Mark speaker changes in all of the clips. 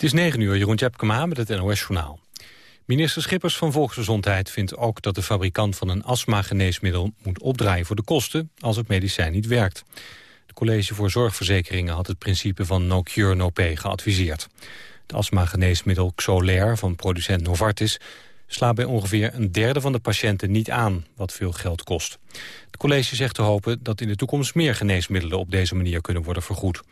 Speaker 1: Het is 9 uur, Jeroen Tjepkema met het NOS-journaal. Minister Schippers van Volksgezondheid vindt ook dat de fabrikant van een astma-geneesmiddel moet opdraaien voor de kosten als het medicijn niet werkt. Het College voor Zorgverzekeringen had het principe van no cure no pay geadviseerd. Het astma-geneesmiddel Xolair van producent Novartis slaat bij ongeveer een derde van de patiënten niet aan, wat veel geld kost. Het college zegt te hopen dat in de toekomst meer geneesmiddelen op deze manier kunnen worden vergoed.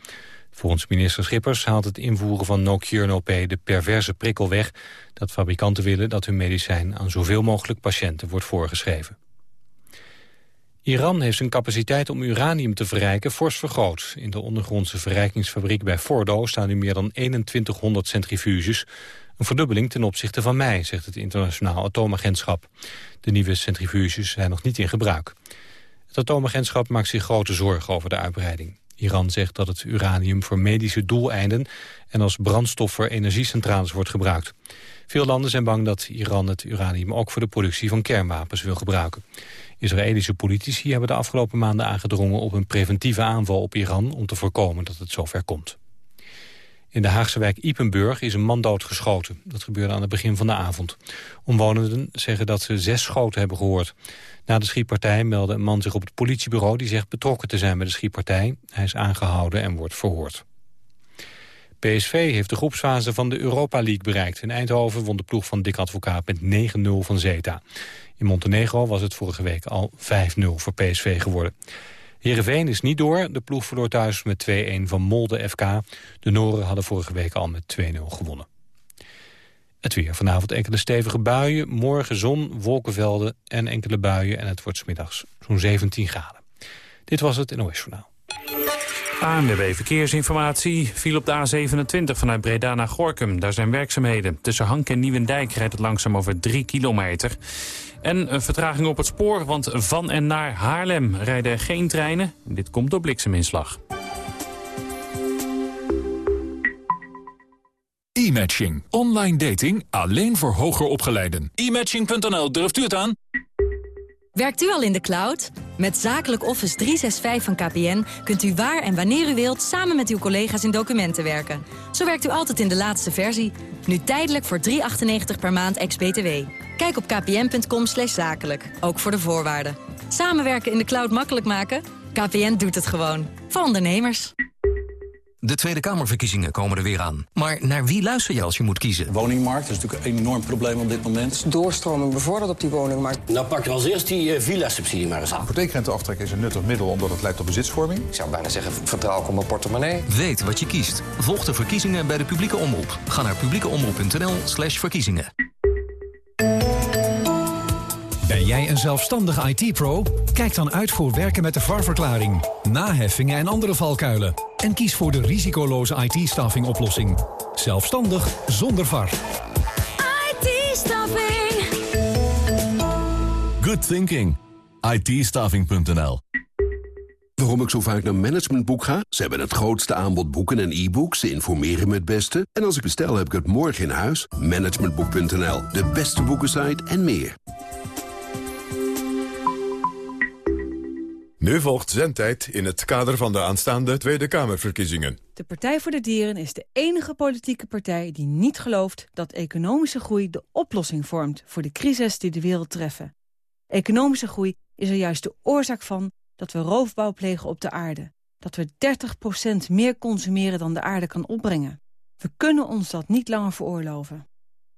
Speaker 1: Volgens minister Schippers haalt het invoeren van no cure no pay de perverse prikkel weg dat fabrikanten willen dat hun medicijn aan zoveel mogelijk patiënten wordt voorgeschreven. Iran heeft zijn capaciteit om uranium te verrijken fors vergroot. In de ondergrondse verrijkingsfabriek bij Fordo staan nu meer dan 2100 centrifuges. Een verdubbeling ten opzichte van mei, zegt het internationaal atoomagentschap. De nieuwe centrifuges zijn nog niet in gebruik. Het atoomagentschap maakt zich grote zorgen over de uitbreiding. Iran zegt dat het uranium voor medische doeleinden... en als brandstof voor energiecentrales wordt gebruikt. Veel landen zijn bang dat Iran het uranium ook voor de productie van kernwapens wil gebruiken. Israëlische politici hebben de afgelopen maanden aangedrongen op een preventieve aanval op Iran om te voorkomen dat het zover komt. In de Haagse wijk Ipenburg is een man doodgeschoten. Dat gebeurde aan het begin van de avond. Omwonenden zeggen dat ze zes schoten hebben gehoord. Na de schietpartij meldde een man zich op het politiebureau... die zegt betrokken te zijn bij de schietpartij. Hij is aangehouden en wordt verhoord. PSV heeft de groepsfase van de Europa League bereikt. In Eindhoven won de ploeg van Dick Advocaat met 9-0 van Zeta. In Montenegro was het vorige week al 5-0 voor PSV geworden. Heerenveen is niet door. De ploeg verloor thuis met 2-1 van Molde FK. De Noren hadden vorige week al met 2-0 gewonnen. Het weer. Vanavond enkele stevige buien. Morgen zon, wolkenvelden en enkele buien. En het wordt smiddags zo'n 17 graden. Dit was het NOS Journaal.
Speaker 2: ANWB Verkeersinformatie viel op de A27 vanuit Breda naar Gorkum. Daar zijn werkzaamheden. Tussen Hank en Nieuwendijk rijdt het langzaam over 3 kilometer. En een vertraging op het spoor, want van en naar Haarlem rijden er geen treinen. Dit komt door blikseminslag.
Speaker 3: E-matching. Online dating alleen voor hoger opgeleiden.
Speaker 4: E-matching.nl, durft u het aan?
Speaker 5: Werkt u al in de cloud? Met Zakelijk Office 365 van KPN kunt u waar en wanneer u wilt... samen met uw collega's in documenten werken. Zo werkt u altijd in de laatste versie. Nu tijdelijk voor 3,98 per maand ex-BTW. Kijk op kpn.com zakelijk, ook voor de voorwaarden. Samenwerken in de cloud makkelijk maken? KPN doet het gewoon. Voor ondernemers.
Speaker 6: De Tweede Kamerverkiezingen komen er weer aan. Maar naar wie luister je als je moet kiezen?
Speaker 7: Woningmarkt is natuurlijk een enorm probleem op dit moment.
Speaker 8: Doorstroming bevorderd op die woningmarkt.
Speaker 9: Nou pak je als eerst die uh, villa-subsidie maar eens aan.
Speaker 10: Hypotheekrenteaftrek is een nuttig middel omdat het leidt tot bezitsvorming.
Speaker 8: Ik zou bijna zeggen, vertrouw ik op mijn portemonnee.
Speaker 6: Weet wat je kiest. Volg de verkiezingen bij de publieke omroep. Ga naar publiekeomroep.nl slash verkiezingen.
Speaker 11: Ben jij een zelfstandig IT-pro? Kijk dan uit voor werken met de VAR-verklaring, naheffingen en andere valkuilen. En kies voor de risicoloze IT-staffing oplossing. Zelfstandig zonder VAR.
Speaker 12: IT-staffing.
Speaker 13: Good thinking. it
Speaker 14: Waarom ik zo vaak naar Managementboek ga? Ze hebben het grootste aanbod boeken en e-books. Ze informeren me het beste. En als ik bestel, heb ik het morgen in huis. Managementboek.nl, de beste boekensite en meer.
Speaker 15: Nu volgt zendtijd in het kader van de aanstaande Tweede Kamerverkiezingen.
Speaker 16: De Partij voor de Dieren is de enige politieke partij die niet gelooft dat economische groei de oplossing vormt voor de crisis die de wereld treffen. Economische groei is er juist de oorzaak van dat we roofbouw plegen op de aarde. Dat we 30% meer consumeren dan de aarde kan opbrengen. We kunnen ons dat niet langer veroorloven.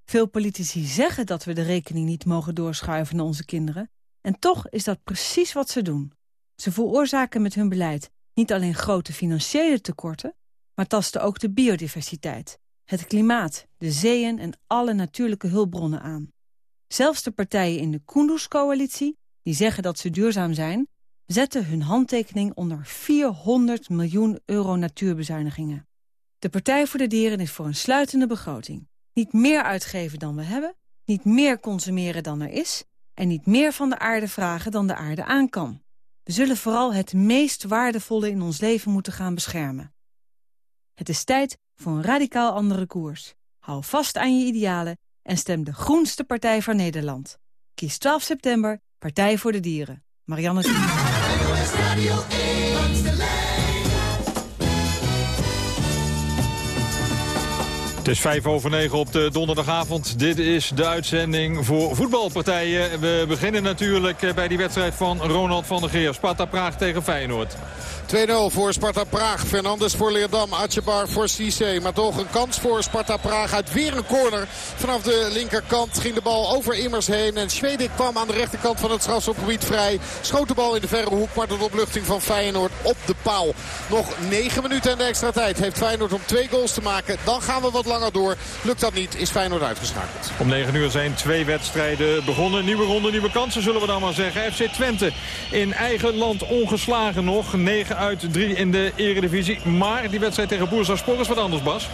Speaker 16: Veel politici zeggen dat we de rekening niet mogen doorschuiven naar onze kinderen. En toch is dat precies wat ze doen. Ze veroorzaken met hun beleid niet alleen grote financiële tekorten... maar tasten ook de biodiversiteit, het klimaat, de zeeën en alle natuurlijke hulpbronnen aan. Zelfs de partijen in de Kunduz-coalitie, die zeggen dat ze duurzaam zijn... zetten hun handtekening onder 400 miljoen euro natuurbezuinigingen. De Partij voor de Dieren is voor een sluitende begroting. Niet meer uitgeven dan we hebben, niet meer consumeren dan er is... en niet meer van de aarde vragen dan de aarde aan kan. Zullen vooral het meest waardevolle in ons leven moeten gaan beschermen. Het is tijd voor een radicaal andere koers. Hou vast aan je idealen en stem de groenste partij van Nederland. Kies 12 september Partij voor de Dieren. Marianne
Speaker 12: Het is vijf over negen op de donderdagavond. Dit is de uitzending voor voetbalpartijen. We beginnen natuurlijk bij die wedstrijd van Ronald van der Geer. Sparta Praag tegen Feyenoord.
Speaker 17: 2-0 voor Sparta Praag. Fernandes voor Leerdam. Atjebar voor Cisse. Maar toch een kans voor Sparta Praag uit weer een corner. Vanaf de linkerkant ging de bal over Immers heen. En Schwedik kwam aan de rechterkant van het strafschopgebied vrij. Schoot de bal in de verre hoek. Maar tot opluchting van Feyenoord op de paal. Nog 9 minuten en de extra tijd heeft Feyenoord om twee goals te maken. Dan gaan we wat langer door. Lukt dat niet, is Feyenoord uitgeschakeld.
Speaker 12: Om 9 uur zijn twee wedstrijden begonnen. Nieuwe ronde, nieuwe kansen zullen we dan maar zeggen. FC Twente in eigen land ongeslagen nog. 9 uit 3 in de eredivisie. Maar die wedstrijd tegen Boersaspor is wat anders, Bas.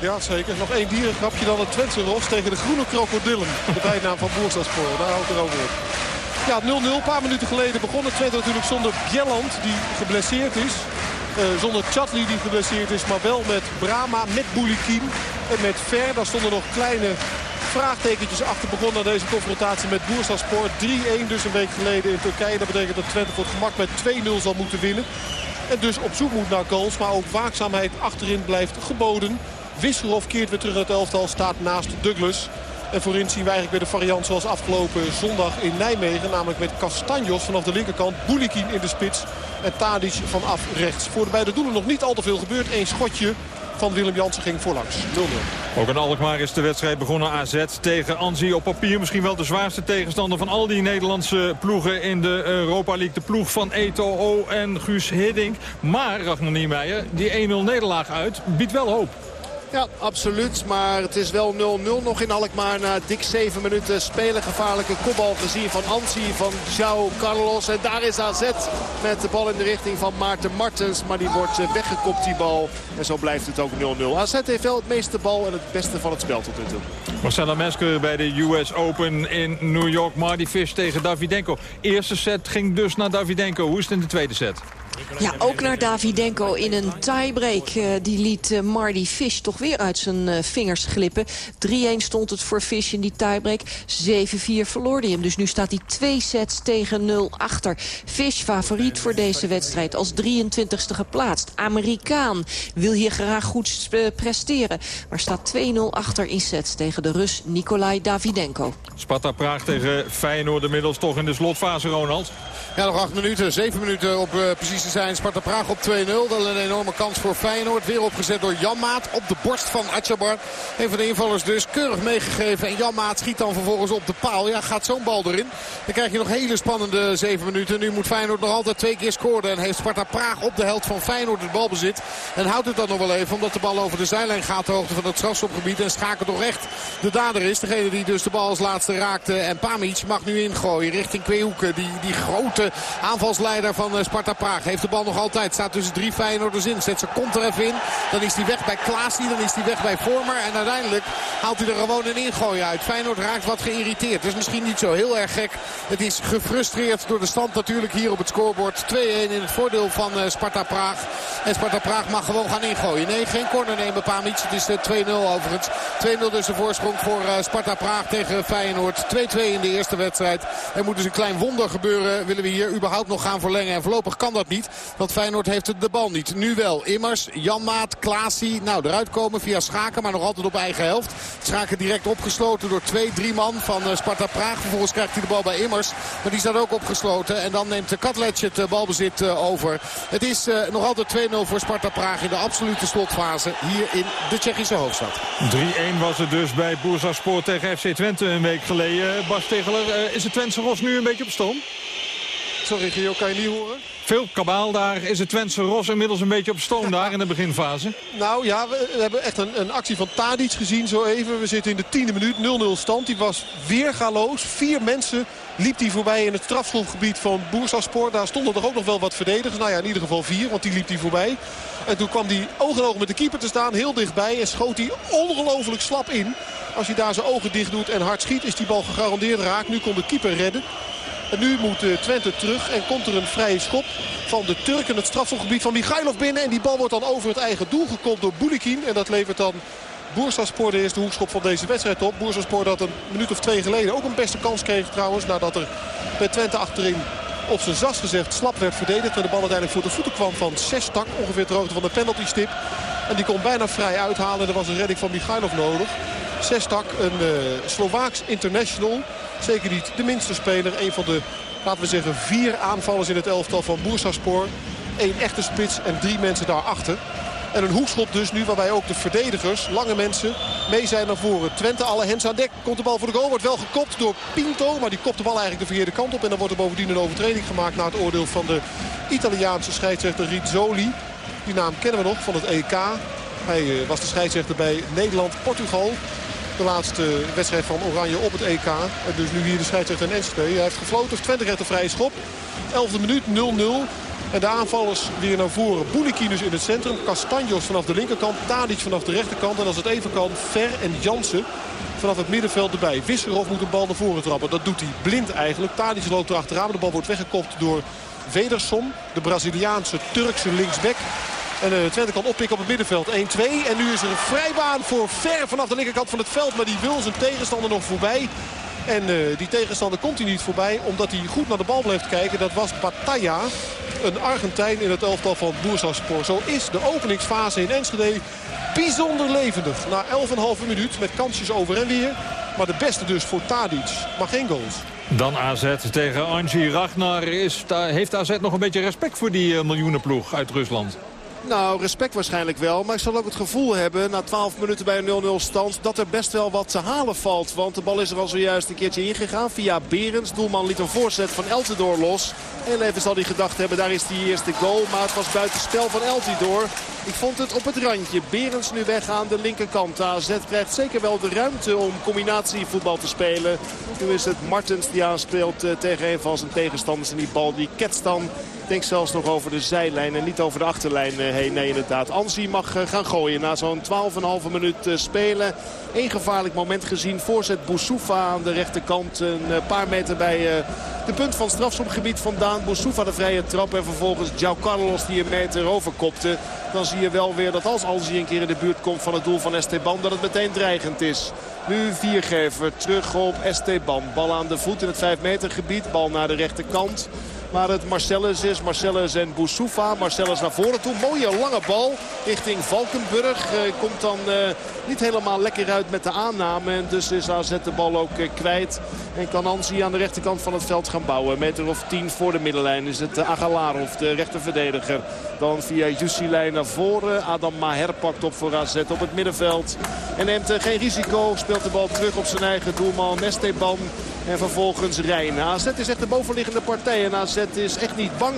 Speaker 18: Ja, zeker. Nog één dierengrapje dan het Twentse Ros tegen de groene krokodillen. De bijnaam van Boersaspor. Daar houdt het over op. Ja, 0-0. Een paar minuten geleden begonnen Twente natuurlijk zonder Bjelland, die geblesseerd is. Uh, zonder Chatli die geblesseerd is, maar wel met Brama, met Boulikin en met Ver. Daar stonden nog kleine vraagtekentjes achter begonnen aan deze confrontatie met Boersaspor. 3-1 dus een week geleden in Turkije. Dat betekent dat Twente voor het gemak met 2-0 zal moeten winnen. En dus op zoek moet naar goals. Maar ook waakzaamheid achterin blijft geboden. Wisselhof keert weer terug uit het elftal. Staat naast Douglas. En voorin zien we eigenlijk weer de variant zoals afgelopen zondag in Nijmegen. Namelijk met Castanjos vanaf de linkerkant. Boulikin in de spits. En Tadic vanaf rechts. Voor de beide doelen nog niet al te veel gebeurd. Eén schotje van Willem Jansen ging voorlangs. 0-0.
Speaker 12: Ook in Alkmaar is de wedstrijd begonnen AZ tegen Anzi. Op papier misschien wel de zwaarste tegenstander van al die Nederlandse ploegen in de Europa League. De ploeg van Eto'o en Guus Hiddink. Maar, Ragnar Niemeyer, die 1-0 nederlaag uit biedt wel hoop.
Speaker 17: Ja, absoluut. Maar het is wel 0-0 nog in Alkmaar. Na dik 7 minuten spelen. Gevaarlijke kopbal gezien van Ansi, van João Carlos. En daar is AZ met de bal in de richting van Maarten Martens. Maar die wordt eh, weggekopt, die bal. En zo blijft het ook 0-0. AZ heeft wel het meeste bal en het beste van het spel tot nu toe.
Speaker 12: Marcella Mesker bij de US Open in New York. Marty Fish tegen Davidenko. Eerste set ging dus naar Davidenko. Hoe is het in de tweede set?
Speaker 19: Ja, ook naar Davidenko in een tiebreak. Uh, die liet uh, Marty Fish toch weer uit zijn uh, vingers glippen. 3-1 stond het voor Fish in die tiebreak. 7-4 verloor hij hem. Dus nu staat hij twee sets tegen 0 achter. Fish favoriet voor deze wedstrijd als 23ste geplaatst. Amerikaan wil hier graag goed presteren. Maar staat 2-0 achter in sets tegen de Rus Nikolai Davidenko.
Speaker 12: Sparta Praag tegen Feyenoord inmiddels toch in de slotfase, Ronald.
Speaker 17: Ja, nog acht minuten, zeven minuten op uh, precies zijn. Sparta Praag op 2-0. Dat is een enorme kans voor Feyenoord. Weer opgezet door Janmaat op de borst van Atjabar. Een van de invallers dus keurig meegegeven. En Janmaat schiet dan vervolgens op de paal. Ja, gaat zo'n bal erin. Dan krijg je nog hele spannende zeven minuten. Nu moet Feyenoord nog altijd twee keer scoren. En heeft Sparta Praag op de helft van Feyenoord het balbezit. En houdt het dan nog wel even. Omdat de bal over de zijlijn gaat de hoogte van het strafschopgebied. En schakelt toch echt de dader is. Degene die dus de bal als laatste raakte. En Pamic mag nu ingooien richting Kweehoeken. Die, die grote aanvalsleider van Sparta Praag. Heeft de bal nog altijd. Staat tussen drie Feyenoorders in. Zet ze kont er even in. Dan is hij weg bij Klaasie. Dan is hij weg bij Vormer. En uiteindelijk haalt hij er gewoon een ingooi uit. Feyenoord raakt wat geïrriteerd. Dus misschien niet zo heel erg gek. Het is gefrustreerd door de stand natuurlijk hier op het scorebord. 2-1 in het voordeel van Sparta Praag. En Sparta Praag mag gewoon gaan ingooien. Nee, geen corner nemen Pamic. Het is 2-0 overigens. 2-0 dus de voorsprong voor Sparta Praag tegen Feyenoord. 2-2 in de eerste wedstrijd. Er moet dus een klein wonder gebeuren. Willen we hier überhaupt nog gaan verlengen. En voorlopig kan dat niet. Want Feyenoord heeft de bal niet. Nu wel. Immers, Janmaat, Klaasie. Nou, eruit komen via Schaken. Maar nog altijd op eigen helft. Schaken direct opgesloten door twee, drie man van Sparta Praag. Vervolgens krijgt hij de bal bij Immers. Maar die staat ook opgesloten. En dan neemt Katlec het balbezit over. Het is nog altijd 2-0 voor Sparta Praag in de absolute slotfase. Hier in de Tsjechische hoofdstad.
Speaker 12: 3-1 was het dus bij Bursaspor tegen FC Twente een week geleden. Bas Tegeler, is het Twentse Ros nu een beetje op stoom?
Speaker 18: Sorry Gio, kan je niet horen?
Speaker 12: Veel kabaal daar. Is het Twentse Ros inmiddels een beetje op stoom daar in de beginfase?
Speaker 18: Nou ja, we hebben echt een, een actie van Tadic gezien zo even. We zitten in de tiende minuut, 0-0 stand. Die was weergaloos. Vier mensen liep hij voorbij in het strafschopgebied van Boersaspor. Daar stonden er ook nog wel wat verdedigers. Nou ja, in ieder geval vier, want die liep hij voorbij. En toen kwam hij oog in oog met de keeper te staan, heel dichtbij. En schoot hij ongelooflijk slap in. Als hij daar zijn ogen dicht doet en hard schiet, is die bal gegarandeerd raakt. Nu kon de keeper redden. En nu moet Twente terug en komt er een vrije schop van de Turken. Het strafschopgebied van Michailov binnen. En die bal wordt dan over het eigen doel gekopt door Boulikin. En dat levert dan Boersaspor de eerste hoekschop van deze wedstrijd op. Boersaspor dat een minuut of twee geleden ook een beste kans kreeg trouwens. Nadat er bij Twente achterin op zijn zas gezegd slap werd verdedigd. En de bal uiteindelijk voor de voeten kwam van Sestak. Ongeveer ter hoogte van de penaltystip. En die kon bijna vrij uithalen. Er was een redding van Michailov nodig. Sestak, een uh, Slovaaks international. Zeker niet de minste speler. Een van de, laten we zeggen, vier aanvallers in het elftal van Bursaspor. Eén echte spits en drie mensen daarachter. En een hoekschop dus nu waarbij ook de verdedigers, lange mensen, mee zijn naar voren. Twente alle hens aan dek. Komt de bal voor de goal. Wordt wel gekopt door Pinto. Maar die kopt de bal eigenlijk de verkeerde kant op. En dan wordt er bovendien een overtreding gemaakt naar het oordeel van de Italiaanse scheidsrechter Rizzoli. Die naam kennen we nog van het EK. Hij uh, was de scheidsrechter bij Nederland-Portugal. De laatste wedstrijd van Oranje op het EK. Dus nu hier de scheidsrechter in Enschede. Hij heeft gefloten. Twente krijgt een vrije schop. 11e minuut 0-0. En de aanvallers weer naar voren. Boelikinus in het centrum. Castanjos vanaf de linkerkant. Tadic vanaf de rechterkant. En als het even kan, Ver en Jansen vanaf het middenveld erbij. Wisserov moet de bal naar voren trappen. Dat doet hij blind eigenlijk. Tadic loopt erachteraan. De bal wordt weggekopt door Vederson. De Braziliaanse Turkse linksback. En uh, Twente kan oppikken op het middenveld. 1-2. En nu is er een vrijbaan voor Ver vanaf de linkerkant van het veld. Maar die wil zijn tegenstander nog voorbij. En uh, die tegenstander komt hij niet voorbij omdat hij goed naar de bal blijft kijken. Dat was Batalla, een Argentijn in het elftal van Boersaspor. Zo is de openingsfase in Enschede bijzonder levendig. Na 11,5 minuut met kansjes over en weer. Maar de beste dus voor Tadic. Maar geen goals.
Speaker 12: Dan AZ tegen Angie Ragnar. Is, heeft AZ nog een beetje respect voor die uh, miljoenenploeg uit Rusland?
Speaker 20: Nou, respect waarschijnlijk wel. Maar ik zal ook het gevoel hebben, na 12 minuten bij een 0-0 stand... dat er best wel wat te halen valt. Want de bal is er al zojuist een keertje ingegaan via Berens. Doelman liet een voorzet van Eltidoor los. En even zal hij gedacht hebben, daar is die eerste goal. Maar het was buiten spel van Eltidoor. Ik vond het op het randje. Berens nu weg aan de linkerkant. AZ krijgt zeker wel de ruimte om combinatievoetbal te spelen. Nu is het Martens die aanspeelt eh, tegen een van zijn tegenstanders. En die bal die ketst dan denk zelfs nog over de zijlijn en niet over de achterlijn eh, heen. Nee, inderdaad. Ansi mag eh, gaan gooien na zo'n 12,5 minuut spelen. Eén gevaarlijk moment gezien. Voorzet Boussoufa aan de rechterkant. Een paar meter bij de punt van strafschopgebied vandaan. Boussoufa de vrije trap en vervolgens Giao Carlos die een meter overkopte. Dan zie je wel weer dat als Ansi een keer in de buurt komt van het doel van Esteban... dat het meteen dreigend is. Nu viergever terug op Esteban. Bal aan de voet in het 5 meter gebied. Bal naar de rechterkant. Maar het Marcellus is. Marcellus en Boussoufa. Marcellus naar voren toe. Mooie lange bal richting Valkenburg. Uh, komt dan uh, niet helemaal lekker uit met de aanname. En dus is AZ de bal ook uh, kwijt. En kan Ansi aan de rechterkant van het veld gaan bouwen. Meter of 10 voor de middenlijn is het Agalarov, de rechterverdediger. Dan via Jussilijn naar voren. Adam Maher pakt op voor AZ op het middenveld. En neemt geen risico. Speelt de bal terug op zijn eigen doelman Esteban. En vervolgens Rijn. AZ is echt de bovenliggende partij. En AZ is echt niet bang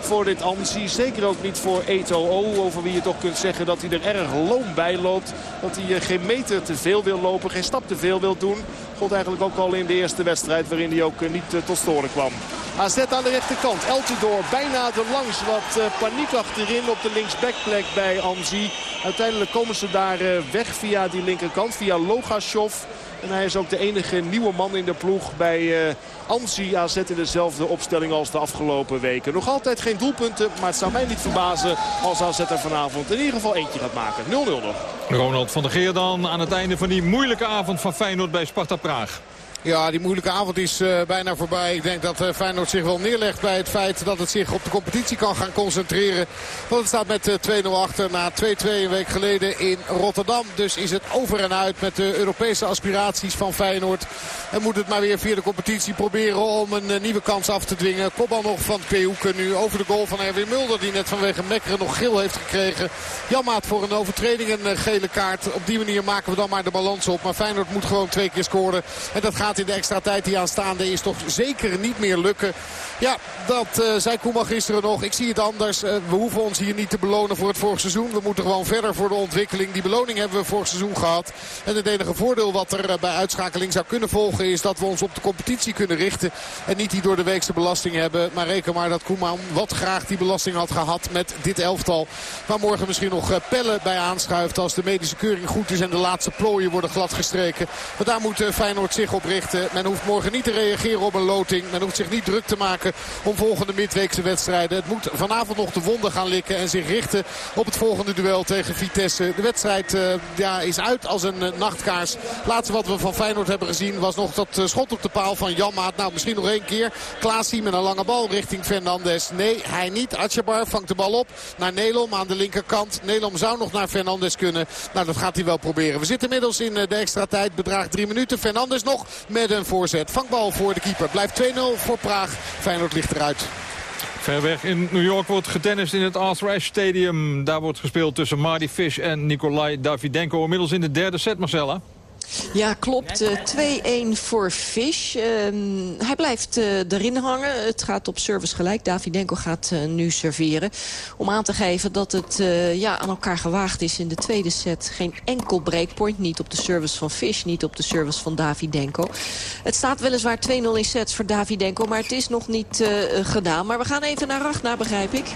Speaker 20: voor dit Ansi. Zeker ook niet voor Eto'o. Over wie je toch kunt zeggen dat hij er erg loom bij loopt. Dat hij geen meter te veel wil lopen. Geen stap te veel wil doen. God eigenlijk ook al in de eerste wedstrijd waarin hij ook niet tot storen kwam. AZ aan de rechterkant. Eltidoor bijna de langs. Wat paniek achterin op de linksbackplek bij Anzi. Uiteindelijk komen ze daar weg via die linkerkant. Via Logashov. En hij is ook de enige nieuwe man in de ploeg bij uh, Ansi AZ in dezelfde opstelling als de afgelopen weken. Nog altijd geen doelpunten, maar het zou mij niet verbazen als AZ er vanavond in ieder geval eentje gaat maken. 0-0 nog.
Speaker 12: Ronald van der Geer dan aan het einde van die moeilijke avond van Feyenoord bij Sparta Praag.
Speaker 20: Ja, die moeilijke avond is uh, bijna voorbij. Ik denk dat uh, Feyenoord zich wel neerlegt bij het feit dat het zich op de competitie kan gaan concentreren. Want het staat met uh, 2-0 achter na 2-2 een week geleden in Rotterdam. Dus is het over en uit met de Europese aspiraties van Feyenoord. En moet het maar weer via de competitie proberen om een nieuwe kans af te dwingen. Kopbal nog van Kehoeken nu over de goal van Erwin Mulder. Die net vanwege Mekkeren nog geel heeft gekregen. Jammaat voor een overtreding een gele kaart. Op die manier maken we dan maar de balans op. Maar Feyenoord moet gewoon twee keer scoren. En dat gaat in de extra tijd die aanstaande is toch zeker niet meer lukken. Ja, dat uh, zei Koeman gisteren nog. Ik zie het anders. Uh, we hoeven ons hier niet te belonen voor het vorig seizoen. We moeten gewoon verder voor de ontwikkeling. Die beloning hebben we vorig seizoen gehad. En het enige voordeel wat er uh, bij uitschakeling zou kunnen volgen... is dat we ons op de competitie kunnen richten. En niet die door de weekse belasting hebben. Maar reken maar dat Koeman wat graag die belasting had gehad met dit elftal. Waar morgen misschien nog pellen bij aanschuift... als de medische keuring goed is en de laatste plooien worden gladgestreken. Maar daar moet Feyenoord zich op richten.
Speaker 17: Men hoeft morgen niet te reageren op een loting. Men hoeft zich niet druk te maken om volgende midweekse wedstrijden. Het moet vanavond nog de wonden gaan likken en zich richten op het volgende duel tegen Vitesse. De wedstrijd uh, ja, is uit als een uh, nachtkaars. Laatste wat we van Feyenoord hebben gezien was nog dat uh, schot op de paal van Janmaat. Nou, misschien nog één keer. Klaasie met een lange bal richting Fernandes. Nee, hij niet. Atjabar vangt de bal op naar Nelom aan de linkerkant. Nelom zou nog naar Fernandes kunnen. Nou, dat gaat hij wel proberen. We zitten inmiddels in de extra tijd. Bedraagt drie minuten. Fernandes nog met een voorzet. Vangbal voor de keeper. Blijft 2-0 voor Praag. Feyenoord ligt eruit.
Speaker 12: Ver weg in New York wordt getennist in het Arthur Ashe Stadium. Daar wordt gespeeld tussen Marty Fish en Nikolai Davidenko. Inmiddels in de derde set, Marcella.
Speaker 19: Ja, klopt. 2-1 voor Fish. Uh, hij blijft uh, erin hangen. Het gaat op service gelijk. Davidenko gaat uh, nu serveren. Om aan te geven dat het ja, aan elkaar gewaagd is in de tweede set. Geen enkel breakpoint. Niet op de service van Fish, niet op de service van Davidenko. Het staat weliswaar 2-0 in sets voor Davidenko. Maar het is nog niet gedaan. Maar we gaan even naar Ragna, begrijp ik.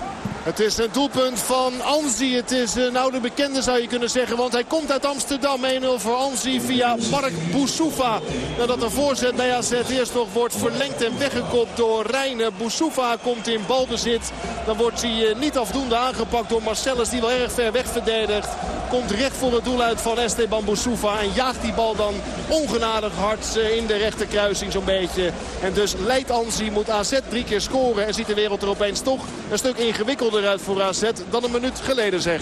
Speaker 20: Het is een doelpunt van Anzi. Het is een oude bekende zou je kunnen zeggen. Want hij komt uit Amsterdam. 1-0 voor Anzi via Mark Boussoufa. Nadat de voorzet bij AZ eerst nog wordt verlengd en weggekopt door Reine. Boussoufa komt in balbezit. Dan wordt hij niet afdoende aangepakt door Marcellus die wel erg ver weg verdedigt. Komt recht voor het doel uit van Esteban Boussoufa. En jaagt die bal dan ongenadig hard in de rechterkruising zo'n beetje. En dus leidt Anzi, moet AZ drie keer scoren. En ziet de wereld er opeens toch een stuk ingewikkelder uit voor AZ dan een minuut geleden zeg.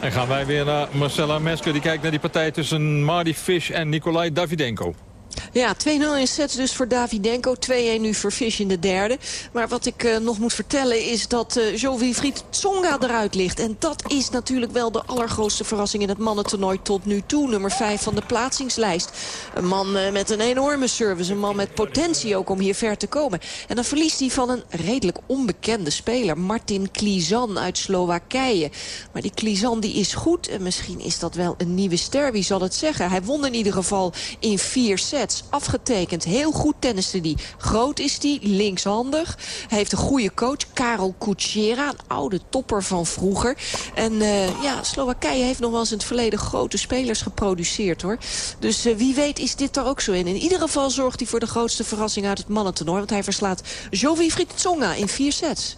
Speaker 12: En gaan wij weer naar Marcella Mesker. Die kijkt naar die partij tussen Marty Fish en Nikolai Davidenko.
Speaker 19: Ja, 2-0 in sets dus voor Davidenko. 2-1 nu voor Fish in de derde. Maar wat ik uh, nog moet vertellen is dat uh, Jovi Tsonga eruit ligt. En dat is natuurlijk wel de allergrootste verrassing in het mannentoernooi tot nu toe. Nummer 5 van de plaatsingslijst. Een man uh, met een enorme service. Een man met potentie ook om hier ver te komen. En dan verliest hij van een redelijk onbekende speler. Martin Klizan uit Slowakije. Maar die Klizan die is goed. En misschien is dat wel een nieuwe ster. Wie zal het zeggen? Hij won in ieder geval in vier sets afgetekend. Heel goed tenniste die. Groot is die, linkshandig. Heeft een goede coach, Karel Kuchera. Een oude topper van vroeger. En eh, ja, Slowakije heeft nog wel eens in het verleden grote spelers geproduceerd hoor. Dus eh, wie weet is dit er ook zo in. In ieder geval zorgt hij voor de grootste verrassing uit het mannentoernooi. Want hij verslaat Jovi Fritzonga in vier sets.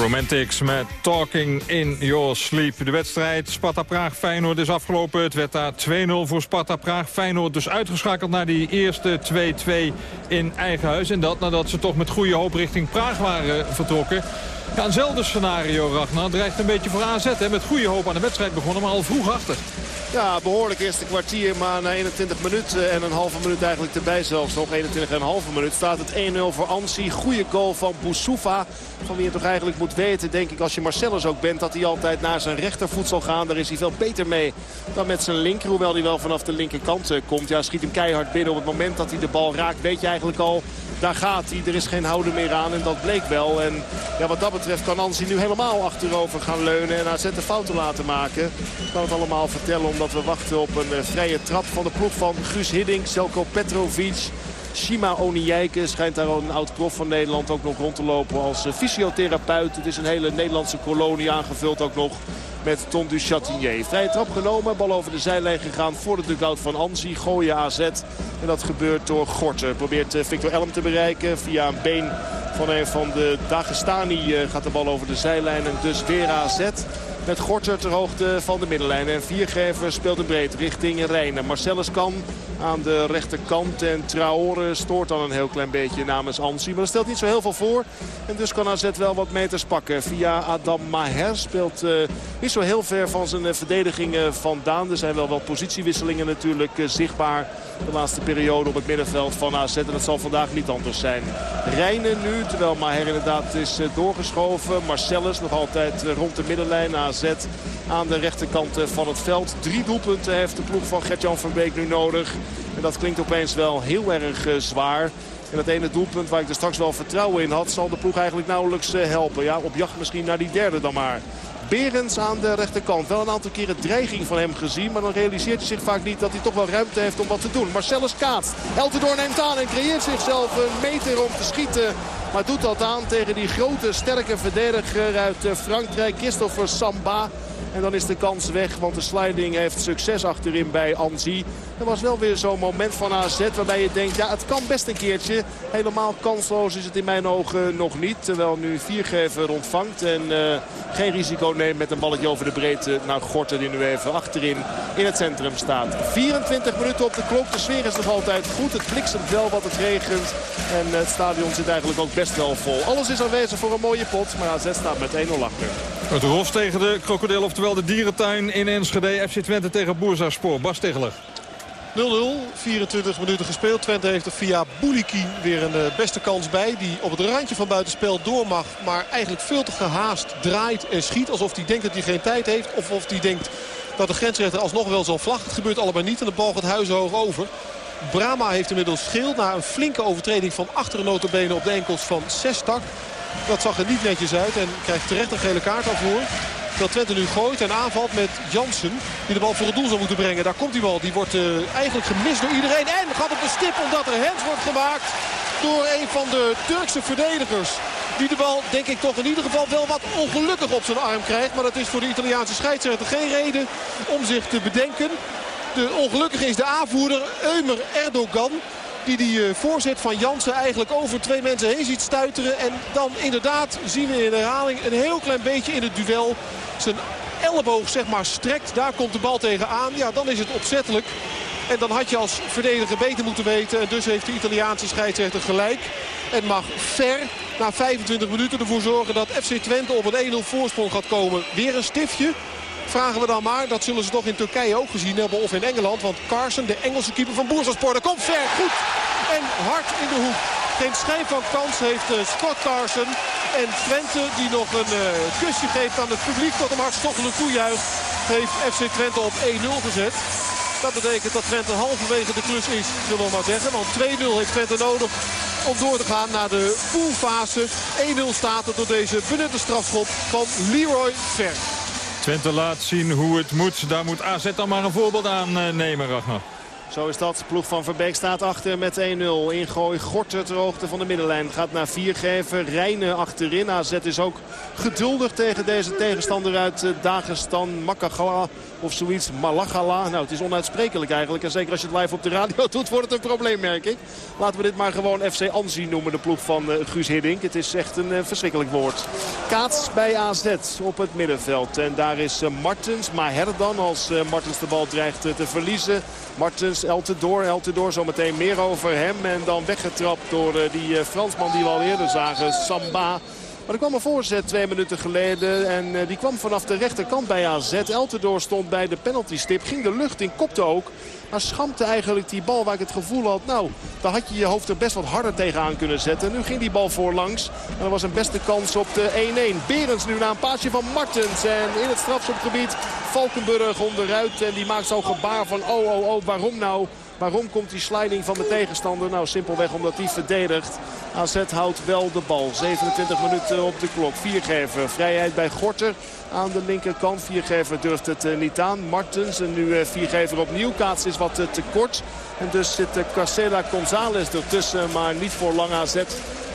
Speaker 12: Romantics met Talking in Your Sleep. De wedstrijd Sparta-Praag-Feyenoord is afgelopen. Het werd daar 2-0 voor Sparta-Praag. Feyenoord dus uitgeschakeld naar die eerste 2-2 in eigen huis. En dat nadat ze toch met goede hoop richting Praag waren vertrokken. Ja, scenario, Ragnar, dreigt een beetje voor AZ. Hè? Met goede hoop aan de wedstrijd begonnen, maar al vroeg achter.
Speaker 20: Ja, behoorlijk eerste kwartier, maar na 21 minuten en een halve minuut eigenlijk erbij zelfs. Nog 21 en een halve minuut staat het 1-0 voor Ansi. Goede goal van Boussoufa, van wie je toch eigenlijk moet weten, denk ik, als je Marcellus ook bent, dat hij altijd naar zijn rechtervoet zal gaan. Daar is hij veel beter mee dan met zijn linker, hoewel hij wel vanaf de linkerkant eh, komt. Ja, schiet hem keihard binnen op het moment dat hij de bal raakt, weet je eigenlijk al daar gaat hij. Er is geen houden meer aan en dat bleek wel. En ja, wat dat betreft kan Ansi nu helemaal achterover gaan leunen en AZ de fouten laten maken. Ik kan het allemaal vertellen omdat we wachten op een eh, vrije trap van de ploeg van Guus Hiddink, Selko Petrovic... Shima Onijijke schijnt daar een oud prof van Nederland ook nog rond te lopen als eh, fysiotherapeut. Het is een hele Nederlandse kolonie aangevuld ook nog met Tom du Chatinier. Vrije trap genomen, bal over de zijlijn gegaan voor de dugout van Anzi. Gooien AZ en dat gebeurt door Gorter. Probeert eh, Victor Elm te bereiken via een been van een van de Dagestani eh, gaat de bal over de zijlijn en dus weer AZ. Met Gorter ter hoogte van de middenlijn. En Viergever speelt een breed richting Rijnen. Marcellus kan aan de rechterkant. En Traore stoort dan een heel klein beetje namens Ansi. Maar dat stelt niet zo heel veel voor. En dus kan AZ wel wat meters pakken. Via Adam Maher speelt uh, niet zo heel ver van zijn uh, verdediging uh, vandaan. Er zijn wel wat positiewisselingen natuurlijk zichtbaar. De laatste periode op het middenveld van AZ. En dat zal vandaag niet anders zijn. Rijnen nu, terwijl Maher inderdaad is doorgeschoven. Marcellus nog altijd rond de middenlijn. AZ aan de rechterkant van het veld. Drie doelpunten heeft de ploeg van Gertjan van Beek nu nodig. En dat klinkt opeens wel heel erg uh, zwaar. En dat ene doelpunt waar ik er straks wel vertrouwen in had... zal de ploeg eigenlijk nauwelijks uh, helpen. Ja, op jacht misschien naar die derde dan maar. Berends aan de rechterkant. Wel een aantal keren dreiging van hem gezien. Maar dan realiseert hij zich vaak niet dat hij toch wel ruimte heeft om wat te doen. Marcellus kaatst. Eltendoor neemt aan en creëert zichzelf een meter om te schieten. Maar doet dat aan tegen die grote sterke verdediger uit uh, Frankrijk. Christopher Samba. En dan is de kans weg, want de sliding heeft succes achterin bij Anzi. Er was wel weer zo'n moment van AZ waarbij je denkt, ja het kan best een keertje. Helemaal kansloos is het in mijn ogen nog niet. Terwijl nu Viergever ontvangt en uh, geen risico neemt met een balletje over de breedte naar Gorten die nu even achterin in het centrum staat. 24 minuten op de klok, de sfeer is nog altijd goed. Het bliksemt wel wat het regent en het stadion zit eigenlijk ook best wel vol. Alles is aanwezig voor een mooie pot, maar AZ staat met 1-0 achter.
Speaker 12: Het Ros tegen de krokodil, oftewel de dierentuin in Enschede. FC Twente tegen Boerzaarspoor. Bas Tegeler.
Speaker 20: 0-0, 24 minuten gespeeld. Twente heeft er via Bouliki weer een uh, beste kans bij. Die op het randje van buitenspel door mag. Maar eigenlijk veel te gehaast draait en schiet. Alsof hij denkt dat hij geen tijd heeft. Of of hij denkt dat de grensrechter alsnog wel zal vlaggen. Het gebeurt allebei niet en de bal gaat huizenhoog over. Brama heeft inmiddels schild na een flinke overtreding van achteren op de enkels van Sestak. Dat zag er niet netjes uit en krijgt terecht een gele kaart al voor. Dat Twente nu gooit en aanvalt met Jansen. Die de bal voor het doel zou moeten brengen. Daar komt die bal. Die wordt uh, eigenlijk gemist door iedereen. En gaat op de stip omdat er hens wordt gemaakt door een van de Turkse verdedigers. Die de bal, denk ik toch in ieder geval wel wat ongelukkig op zijn arm krijgt. Maar dat is voor de Italiaanse scheidsrechter geen reden om zich te bedenken. De ongelukkige is de aanvoerder Eumer Erdogan. Die die uh, voorzet van Jansen eigenlijk over twee mensen heen ziet stuiteren. En dan inderdaad zien we in herhaling een heel klein beetje in het duel zijn elleboog zeg maar strekt. Daar komt de bal tegenaan. Ja, dan is het opzettelijk. En dan had je als verdediger beter moeten weten. En dus heeft de Italiaanse scheidsrechter gelijk. En mag ver na 25 minuten ervoor zorgen dat FC Twente op een 1-0 voorsprong gaat komen. Weer een stiftje. Vragen we dan maar. Dat zullen ze toch in Turkije ook gezien hebben. Of in Engeland. Want Carson, de Engelse keeper van Boersaspor, komt ver. Goed. En hard in de hoek. Geen schijn van kans heeft uh, Scott Carson. En Twente die nog een uh, kusje geeft aan het publiek. Tot hem hartstochtelijk toejuicht. Heeft FC Twente op 1-0 gezet. Dat betekent dat Twente halverwege de klus is, zullen we maar zeggen. Want 2-0 heeft Twente nodig om door te gaan naar de poolfase. 1-0 staat er door deze benutte strafschop van Leroy Ver.
Speaker 12: Twente laat zien hoe het moet. Daar moet AZ dan maar een voorbeeld aan nemen, Ragnar.
Speaker 20: Zo is dat. Ploeg van Verbeek staat achter met 1-0. Ingooi Gorter ter hoogte van de middenlijn. Gaat naar 4 geven. Rijnen achterin. AZ is ook geduldig tegen deze tegenstander uit eh, Dagestan. Makagala of zoiets. Malagala. Nou, het is onuitsprekelijk eigenlijk. En zeker als je het live op de radio doet, wordt het een probleem, merk ik. Laten we dit maar gewoon FC Anzi noemen, de ploeg van uh, Guus Hiddink. Het is echt een uh, verschrikkelijk woord. Kaats bij AZ op het middenveld. En daar is uh, Martens, maar dan als Martens de bal dreigt te verliezen. Martens, Eltendoor, Eltendoor zometeen meer over hem. En dan weggetrapt door die Fransman die we al eerder zagen, Samba. Maar er kwam een voorzet twee minuten geleden. En uh, die kwam vanaf de rechterkant bij AZ. Eltendoor stond bij de penaltystip. Ging de lucht in, kopte ook. Maar schampte eigenlijk die bal waar ik het gevoel had... nou, daar had je je hoofd er best wat harder tegenaan kunnen zetten. Nu ging die bal voorlangs. En er was een beste kans op de 1-1. Berends nu na een paasje van Martens. En in het strafschopgebied Valkenburg onderuit. En die maakt zo'n gebaar van oh, oh, oh, waarom nou... Waarom komt die sliding van de tegenstander? Nou, simpelweg omdat hij verdedigt. AZ houdt wel de bal. 27 minuten op de klok. Viergever. Vrijheid bij Gorter aan de linkerkant. Viergever durft het uh, niet aan. Martens en nu uh, Viergever opnieuw. Kaats is wat uh, te kort. En dus zit Carcela González ertussen. Maar niet voor lang AZ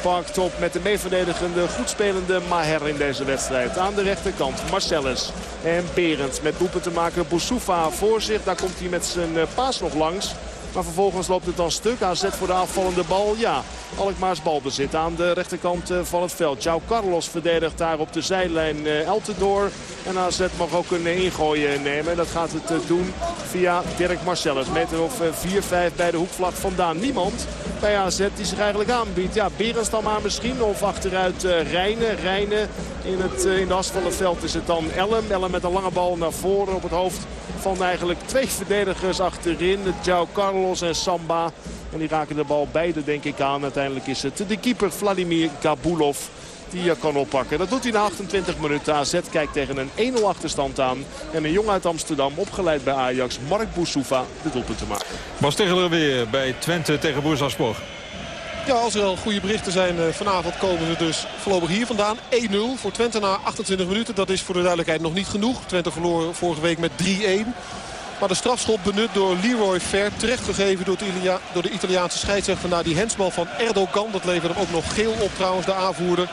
Speaker 20: parkt op met de meeverdedigende, goed spelende Maher in deze wedstrijd. Aan de rechterkant Marcellus en Berends met doepen te maken. Boussoufa voor zich, daar komt hij met zijn paas nog langs. Maar vervolgens loopt het dan stuk. AZ voor de afvallende bal. Ja, Alkmaars balbezit aan de rechterkant eh, van het veld. Jouw Carlos verdedigt daar op de zijlijn eh, Eltendoor. En AZ mag ook een ingooien nemen. Dat gaat het eh, doen via Dirk Marcellus. Meter of 4-5 bij de hoekvlag vandaan. Niemand bij AZ die zich eigenlijk aanbiedt. Ja, Berens dan maar misschien. Of achteruit Rijnen. Rijnen in, het, in de as van het veld is het dan Ellem. Ellem met een lange bal naar voren op het hoofd van eigenlijk twee verdedigers achterin. Jouw Carlos en Samba. En die raken de bal beide denk ik aan. Uiteindelijk is het de keeper Vladimir Gabulov die kan oppakken. Dat doet hij na 28 minuten. AZ kijkt tegen een 1-0 achterstand aan. En een jong uit Amsterdam, opgeleid bij Ajax, Mark Boussoufa, de doelpunt te maken.
Speaker 12: Bas Tegeler weer bij Twente tegen Boersaspoor.
Speaker 18: Ja, als er al goede berichten zijn eh, vanavond komen ze dus voorlopig hier vandaan. 1-0 voor Twente na 28 minuten. Dat is voor de duidelijkheid nog niet genoeg. Twente verloor vorige week met 3-1. Maar de strafschop benut door Leroy Ver. Terechtgegeven door, door de Italiaanse scheidsrechter na die hensbal van Erdogan. Dat levert hem ook nog geel op trouwens, de aanvoerder.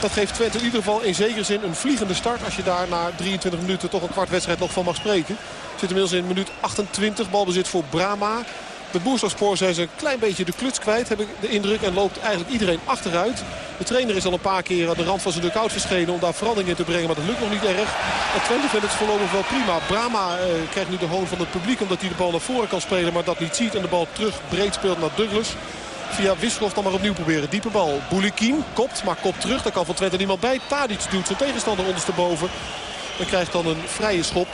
Speaker 18: Dat geeft Twente in ieder geval in zekere zin een vliegende start. Als je daar na 23 minuten toch een kwart wedstrijd nog van mag spreken. Zit inmiddels in minuut 28. Balbezit voor Brama. Met Boerstafspoor zijn ze een klein beetje de kluts kwijt, heb ik de indruk. En loopt eigenlijk iedereen achteruit. De trainer is al een paar keer aan de rand van zijn dugout verschenen om daar verandering in te brengen. Maar dat lukt nog niet erg. En Twente vindt het voorlopig wel prima. Brama eh, krijgt nu de hoon van het publiek omdat hij de bal naar voren kan spelen. Maar dat niet ziet en de bal terug breed speelt naar Douglas. Via Wisselhoff dan maar opnieuw proberen. Diepe bal. Boulikin kopt, maar kopt terug. Daar kan van Twente niemand bij. Tadic doet zijn tegenstander ondersteboven. Dan krijgt dan een vrije schop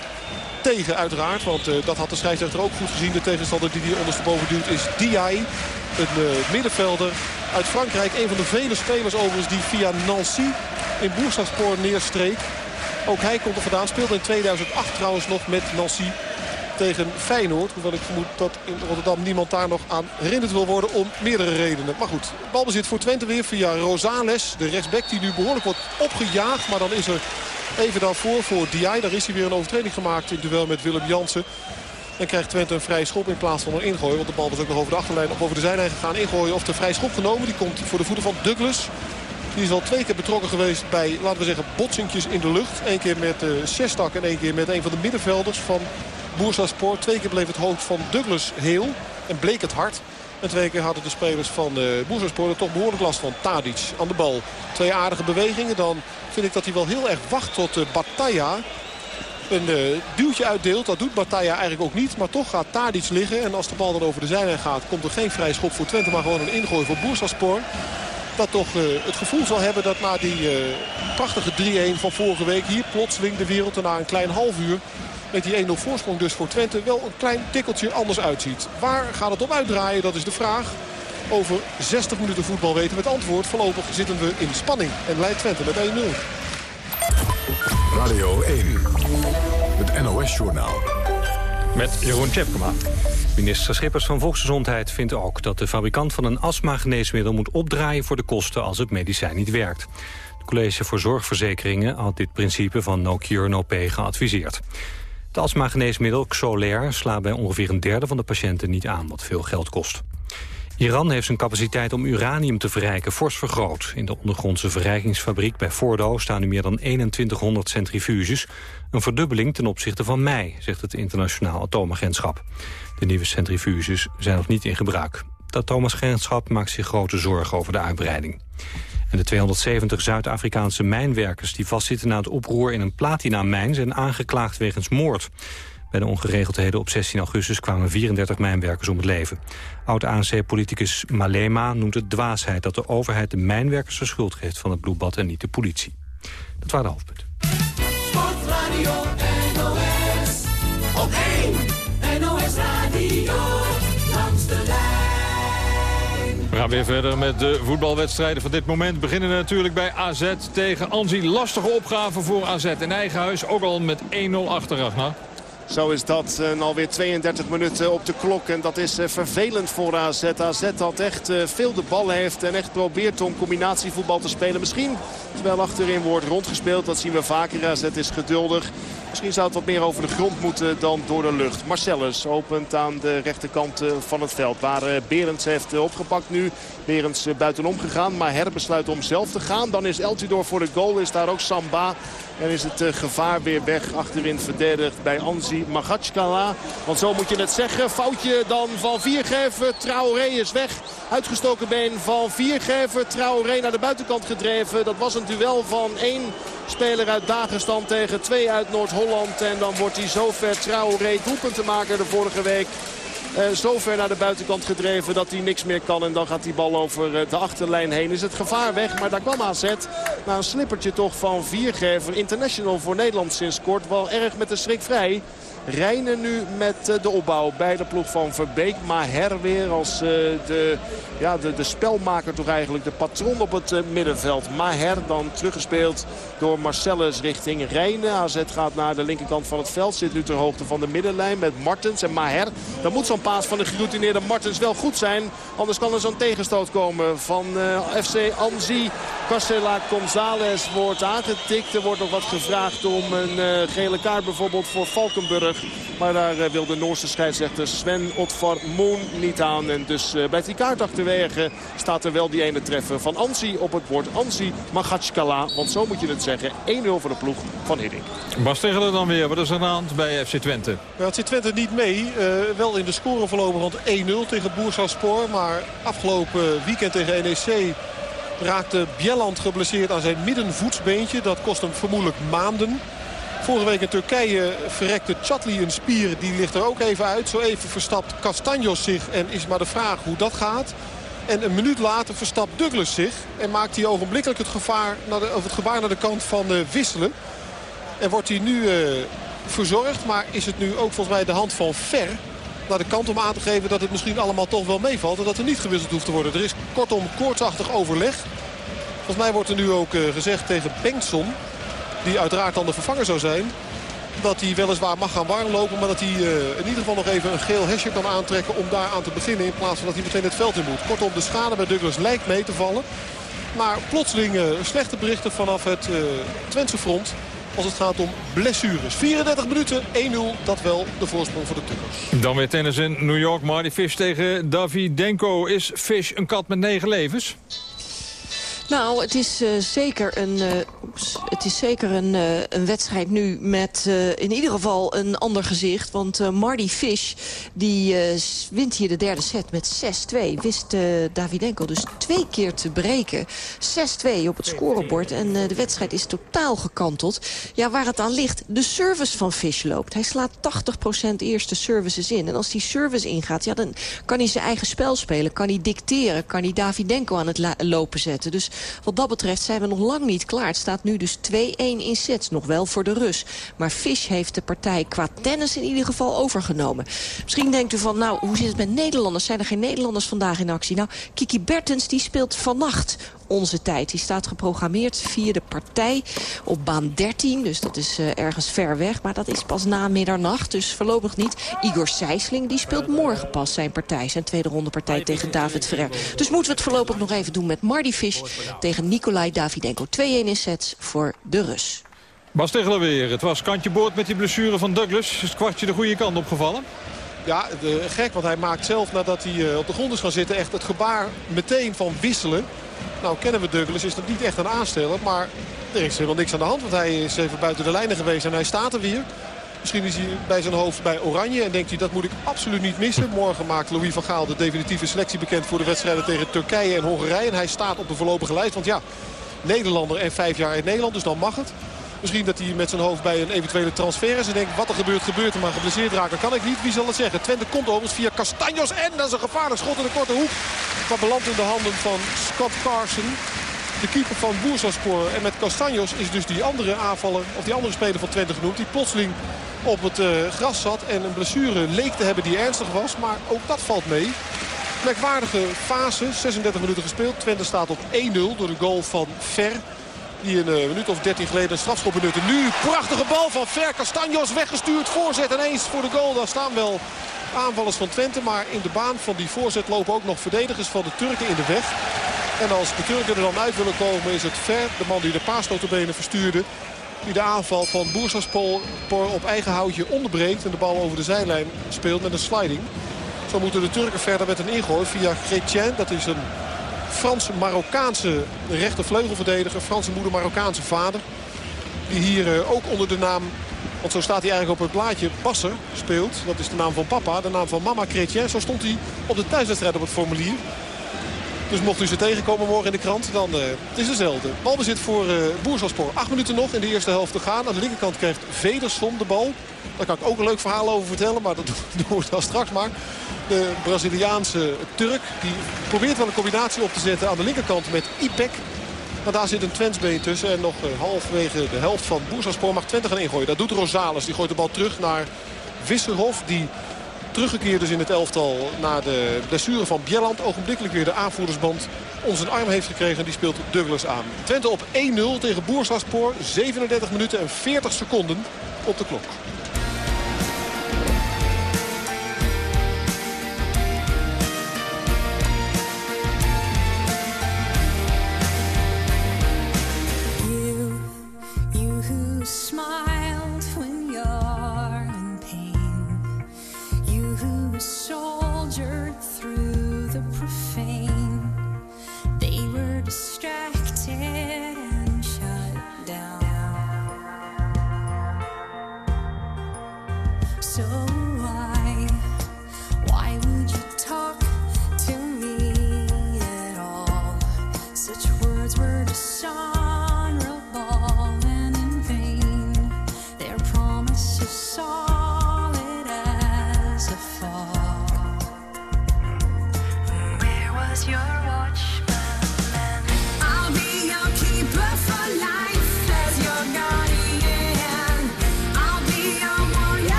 Speaker 18: tegen uiteraard. Want uh, dat had de scheidsrechter ook goed gezien. De tegenstander die hij ondersteboven duwt is Diay. Een uh, middenvelder uit Frankrijk. Een van de vele spelers overigens die via Nancy in Boerstafspoor neerstreek. Ook hij komt er vandaan. Speelde in 2008 trouwens nog met Nancy tegen Feyenoord. Hoewel ik vermoed dat in Rotterdam niemand daar nog aan herinnerd wil worden om meerdere redenen. Maar goed, balbezit voor Twente weer via Rosales. De rechtsback die nu behoorlijk wordt opgejaagd. Maar dan is er Even daarvoor voor Diay. Daar is hij weer een overtreding gemaakt in duel met Willem Jansen. En krijgt Twente een vrije schop in plaats van een ingooi. Want de bal was ook nog over de achterlijn of over de zijlijn gegaan. Ingooien of de vrije schop genomen. Die komt voor de voeten van Douglas. Die is al twee keer betrokken geweest bij, laten we zeggen, botsingjes in de lucht. Eén keer met uh, Sestak en één keer met een van de middenvelders van Boersa Twee keer bleef het hoofd van Douglas heel en bleek het hard. En twee keer hadden de spelers van uh, Boezerspor er toch behoorlijk last van. Tadic aan de bal. Twee aardige bewegingen. Dan vind ik dat hij wel heel erg wacht tot uh, Bataya een uh, duwtje uitdeelt. Dat doet Bataya eigenlijk ook niet. Maar toch gaat Tadic liggen. En als de bal dan over de zijlijn gaat, komt er geen vrij schop voor Twente. Maar gewoon een ingooi voor Boersaspor. Dat toch het gevoel zal hebben dat na die prachtige 3-1 van vorige week... hier plotseling de wereld er na een klein half uur met die 1-0 voorsprong dus voor Twente wel een klein tikkeltje anders uitziet. Waar gaat het op uitdraaien? Dat is de vraag. Over 60 minuten voetbal weten we het antwoord. Voorlopig zitten we in spanning en leidt Twente met 1-0.
Speaker 3: Radio 1, het NOS-journaal.
Speaker 1: Met Jeroen Tjepkema. Minister Schippers van Volksgezondheid vindt ook dat de fabrikant van een astma-geneesmiddel moet opdraaien voor de kosten als het medicijn niet werkt. Het College voor Zorgverzekeringen had dit principe van no cure no pay geadviseerd. Het astma-geneesmiddel Xolair slaat bij ongeveer een derde van de patiënten niet aan, wat veel geld kost. Iran heeft zijn capaciteit om uranium te verrijken fors vergroot. In de ondergrondse verrijkingsfabriek bij Fordo staan nu meer dan 2100 centrifuges. Een verdubbeling ten opzichte van mei, zegt het internationaal atoomagentschap. De nieuwe centrifuges zijn nog niet in gebruik. Het atoomagentschap maakt zich grote zorgen over de uitbreiding. En de 270 Zuid-Afrikaanse mijnwerkers die vastzitten na het oproer in een platinamijn zijn aangeklaagd wegens moord. Bij de ongeregeldheden op 16 augustus kwamen 34 mijnwerkers om het leven. Oud-ANC-politicus Malema noemt het dwaasheid dat de overheid de mijnwerkers de schuld geeft van het bloedbad en niet de politie. Dat waren de hoofdpunten.
Speaker 12: Weer verder met de voetbalwedstrijden van dit moment. Beginnen natuurlijk bij AZ tegen Anzi. Lastige opgave voor AZ in eigen huis. Ook al met 1-0 achter, Ragnar.
Speaker 20: Zo is dat. En alweer 32 minuten op de klok. En dat is eh, vervelend voor AZ. AZ dat echt eh, veel de bal heeft. En echt probeert om combinatievoetbal te spelen. Misschien terwijl achterin wordt rondgespeeld. Dat zien we vaker. AZ is geduldig. Misschien zou het wat meer over de grond moeten dan door de lucht. Marcellus opent aan de rechterkant eh, van het veld. Waar Berends heeft opgepakt nu. Berends buitenom gegaan. Maar Her besluit om zelf te gaan. Dan is Eltidoor voor de goal. Is daar ook Samba. En is het gevaar weer weg achterin verdedigd bij Anzi Magatskala. Want zo moet je het zeggen. Foutje dan van Viergever. Traoré is weg. Uitgestoken been van Viergever. Traoré naar de buitenkant gedreven. Dat was een duel van één speler uit Dagestan tegen twee uit Noord-Holland. En dan wordt hij zo ver Traoré doelpunt te maken de vorige week. Uh, zo ver naar de buitenkant gedreven dat hij niks meer kan. En dan gaat die bal over uh, de achterlijn heen. Is het gevaar weg. Maar daar kwam AZ na een slippertje toch van Viergever. International voor Nederland sinds kort. Wel erg met de schrik vrij. Rijnen nu met uh, de opbouw bij de ploeg van Verbeek. Maar her weer als de, ja, de, de spelmaker toch eigenlijk. De patron op het middenveld. Maher dan teruggespeeld door Marcellus richting Rijnen. AZ gaat naar de linkerkant van het veld. Zit nu ter hoogte van de middenlijn met Martens en Maher. Dan moet zo'n paas van de geroutineerde Martens wel goed zijn. Anders kan er zo'n tegenstoot komen van FC Anzi. Carcela González wordt aangetikt. Er wordt nog wat gevraagd om een gele kaart bijvoorbeeld voor Valkenburg. Maar daar uh, wil de Noorse scheidsrechter Sven Otvar Moon niet aan. En dus bij die kaart achterwege staat er wel die ene treffer van Anzi op het bord. Anzi Magatskala, want zo moet je het zeggen. 1-0 voor de ploeg van Hiddink.
Speaker 12: Bas Tegeler dan weer. Wat is er aan de hand bij FC Twente?
Speaker 18: Ja, FC Twente niet mee. wel in de score voorlopig rond 1-0 tegen Boersaspor. Maar afgelopen weekend tegen NEC raakte Bjelland geblesseerd aan zijn middenvoetsbeentje. Dat kost hem vermoedelijk maanden. Vorige week in Turkije verrekte Chatli een spier. Die ligt er ook even uit. Zo even verstapt Castanjos zich en is maar de vraag hoe dat gaat. En een minuut later verstapt Douglas zich. En maakt hij ogenblikkelijk het, gevaar naar de, of het gebaar naar de kant van uh, wisselen. En wordt hij nu uh, verzorgd. Maar is het nu ook volgens mij de hand van Ver naar de kant om aan te geven dat het misschien allemaal toch wel meevalt. En dat er niet gewisseld hoeft te worden. Er is kortom koortsachtig overleg. Volgens mij wordt er nu ook uh, gezegd tegen Bengtson. Die uiteraard dan de vervanger zou zijn. Dat hij weliswaar mag gaan warmlopen. Maar dat hij uh, in ieder geval nog even een geel hesje kan aantrekken om daar aan te beginnen. In plaats van dat hij meteen het veld in moet. Kortom de schade bij Douglas lijkt mee te vallen. Maar plotseling uh, slechte berichten vanaf het Twentse front als het gaat om blessures. 34 minuten, 1-0, dat wel de voorsprong voor de Tukkers.
Speaker 12: Dan weer tennis in New York. Marty Fish tegen Davidenko. Is Fish een kat met negen levens?
Speaker 19: Nou, het is zeker een, het is zeker een, een wedstrijd nu met in ieder geval een ander gezicht. Want Marty Fish die wint hier de derde set met 6-2. Wist Davidenko dus twee keer te breken. 6-2 op het scorebord en de wedstrijd is totaal gekanteld. Ja, waar het aan ligt, de service van Fish loopt. Hij slaat 80% eerste services in. En als die service ingaat, ja, dan kan hij zijn eigen spel spelen. Kan hij dicteren, kan hij Davidenko aan het lopen zetten. Dus wat dat betreft zijn we nog lang niet klaar. Het staat nu dus 2-1 in sets. Nog wel voor de Rus. Maar Fish heeft de partij qua tennis in ieder geval overgenomen. Misschien denkt u van, nou, hoe zit het met Nederlanders? Zijn er geen Nederlanders vandaag in actie? Nou, Kiki Bertens die speelt vannacht onze tijd. Die staat geprogrammeerd via de partij op baan 13. Dus dat is uh, ergens ver weg. Maar dat is pas na middernacht. Dus voorlopig niet. Igor Sijsling die speelt morgen pas zijn partij. Zijn tweede ronde partij tegen David Ferrer. Dus moeten we het voorlopig nog even doen met Marty Fish tegen Nikolai Davidenko. 2-1 in sets voor de Rus.
Speaker 12: Bas Tegeler weer. Het was kantje boord met die blessure van Douglas. Is het kwartje de goede kant opgevallen?
Speaker 18: Ja, de, gek, want hij maakt zelf nadat hij eh, op de grond is gaan zitten... echt het gebaar meteen van wisselen. Nou, kennen we Douglas, is dat niet echt een aansteller. Maar er is helemaal niks aan de hand, want hij is even buiten de lijnen geweest en hij staat er weer. Misschien is hij bij zijn hoofd bij Oranje en denkt hij dat moet ik absoluut niet missen. Morgen maakt Louis van Gaal de definitieve selectie bekend voor de wedstrijden tegen Turkije en Hongarije. En hij staat op de voorlopige lijst, want ja, Nederlander en vijf jaar in Nederland, dus dan mag het. Misschien dat hij met zijn hoofd bij een eventuele transfer is. En denkt, wat er gebeurt, gebeurt er. Maar geblesseerd raken kan ik niet. Wie zal het zeggen? Twente komt overigens via Castanjos. En dat is een gevaarlijk schot in de korte hoek. Maar belandt in de handen van Scott Carson. De keeper van Boersaspor. En met Castanjos is dus die andere aanvaller, of die andere speler van Twente genoemd. Die plotseling op het uh, gras zat en een blessure leek te hebben die ernstig was. Maar ook dat valt mee. Merkwaardige fase, 36 minuten gespeeld. Twente staat op 1-0 door de goal van Ver. Die een uh, minuut of 13 geleden een strafschop benutte. Nu prachtige bal van Ver. Castanjos weggestuurd. Voorzet ineens voor de goal. Daar staan wel aanvallers van Twente. Maar in de baan van die voorzet lopen ook nog verdedigers van de Turken in de weg. En als de Turken er dan uit willen komen is het Ver. De man die de paasnotenbenen verstuurde. De aanval van Boersaspor op eigen houtje onderbreekt. En de bal over de zijlijn speelt met een sliding. Zo moeten de Turken verder met een ingooi via Chrétien. Dat is een Franse-Marokkaanse rechtervleugelverdediger. Franse moeder, Marokkaanse vader. Die hier uh, ook onder de naam, want zo staat hij eigenlijk op het blaadje, Passer speelt. Dat is de naam van papa, de naam van mama Chrétien. Zo stond hij op de thuiswedstrijd op het formulier. Dus mocht u ze tegenkomen morgen in de krant, dan uh, het is dezelfde. Balbezit voor uh, Boersalspoor. Acht minuten nog in de eerste helft te gaan. Aan de linkerkant krijgt Vederson de bal. Daar kan ik ook een leuk verhaal over vertellen, maar dat doen we dan straks maar. De Braziliaanse Turk die probeert wel een combinatie op te zetten aan de linkerkant met Ipek. Maar daar zit een Twentsbeen tussen. En nog uh, halfwege de helft van Boersalspoor mag Twente gaan ingooien. Dat doet Rosales. Die gooit de bal terug naar Wisserhof. Die teruggekeerd is in het elftal na de blessure van Bjelland. Ogenblikkelijk weer de aanvoerdersband om zijn arm heeft gekregen. Die speelt Douglas aan. Twente op 1-0 tegen Boersaspoor. 37 minuten en 40 seconden op de klok.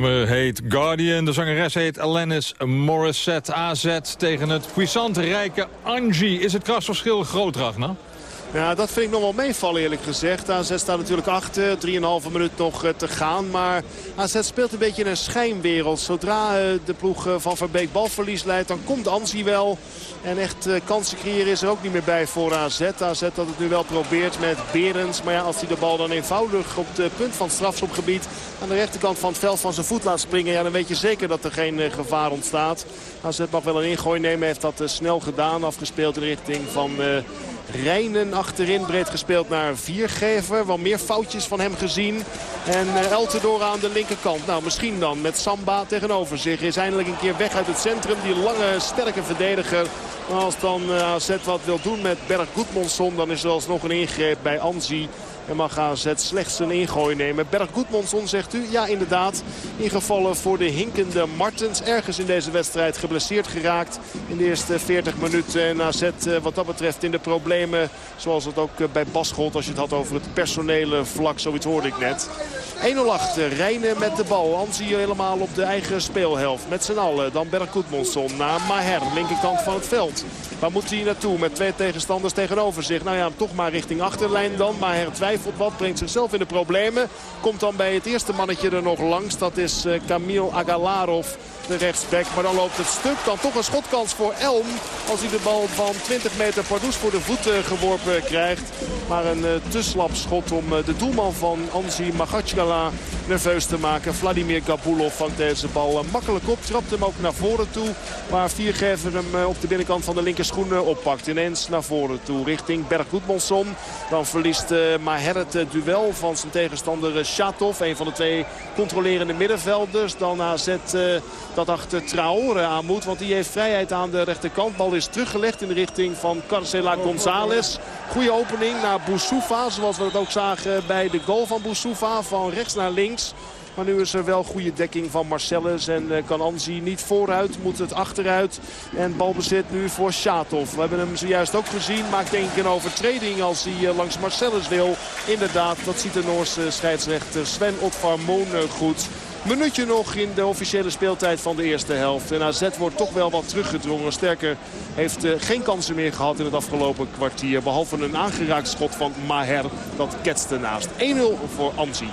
Speaker 12: Nummer heet Guardian. De zangeres heet Alanis Morissette. AZ tegen het puissante rijke Angie. Is het krasverschil groot, Ragnar?
Speaker 20: Ja, dat vind ik nog wel meevallen eerlijk gezegd. AZ staat natuurlijk achter. 3,5 minuut nog eh, te gaan. Maar AZ speelt een beetje in een schijnwereld. Zodra eh, de ploeg eh, van Verbeek balverlies leidt, dan komt Ansi wel. En echt kansen creëren is er ook niet meer bij voor AZ. AZ dat het nu wel probeert met Berends. Maar ja, als hij de bal dan eenvoudig op de punt van het strafschopgebied... aan de rechterkant van het veld van zijn voet laat springen... Ja, dan weet je zeker dat er geen gevaar ontstaat. AZ mag wel een ingooi nemen. Heeft dat snel gedaan. Afgespeeld in de richting van... Rijnen achterin breed gespeeld naar Viergever. Wel meer foutjes van hem gezien. En uh, Eltendoor aan de linkerkant. Nou, misschien dan met Samba tegenover zich. Is eindelijk een keer weg uit het centrum. Die lange, sterke verdediger. Maar als dan eh, AZ wat wil doen met Berg Goedmondson... dan is er alsnog een ingreep bij Anzi. En mag AZ slechts een ingooi nemen. Berg Goedmondson zegt u. Ja, inderdaad. Ingevallen voor de hinkende Martens. Ergens in deze wedstrijd geblesseerd geraakt. In de eerste 40 minuten. En AZ eh, wat dat betreft in de problemen. Zoals het ook eh, bij Bas gold als je het had over het personele vlak. Zoiets hoorde ik net. 1-0 achter. Rijnen met de bal. Anzi helemaal op de eigen speelhelft. Met z'n allen. Dan Berg Goedmondson naar Maher. Linkerkant van het veld. Waar moet hij naartoe met twee tegenstanders tegenover zich? Nou ja, toch maar richting achterlijn dan. Maher twijfelt wat. Brengt zichzelf in de problemen. Komt dan bij het eerste mannetje er nog langs. Dat is Kamil eh, Agalarov de rechtsback. Maar dan loopt het stuk. Dan toch een schotkans voor Elm. Als hij de bal van 20 meter Pardoes voor de voeten geworpen krijgt. Maar een uh, te slap schot om de doelman van Anzi Magachkala nerveus te maken. Vladimir Gabulov vangt deze bal uh, makkelijk op. Trapt hem ook naar voren toe. Waar Viergever hem op de binnenkant van de linkerschoenen oppakt. Ineens naar voren toe richting Berg Goedmonsson. Dan verliest Maher het duel van zijn tegenstander Shatov. Een van de twee controlerende middenvelders. Dan AZ dat achter Traore aan moet. Want die heeft vrijheid aan de rechterkant. Bal is teruggelegd in de richting van Carcela González. Goede opening naar Boussoufa. Zoals we het ook zagen bij de goal van Boussoufa. Van rechts naar links. Maar nu is er wel goede dekking van Marcellus. En kan Anzi niet vooruit, moet het achteruit. En balbezit nu voor Shatov. We hebben hem zojuist ook gezien. Maakt denk ik een overtreding als hij uh, langs Marcellus wil. Inderdaad, dat ziet de Noorse scheidsrechter Sven Otvar Moon goed. Minuutje nog in de officiële speeltijd van de eerste helft. En AZ wordt toch wel wat teruggedrongen. Sterker heeft uh, geen kansen meer gehad in het afgelopen kwartier. Behalve een aangeraakt schot van Maher. Dat ketste naast. 1-0 voor Anzi.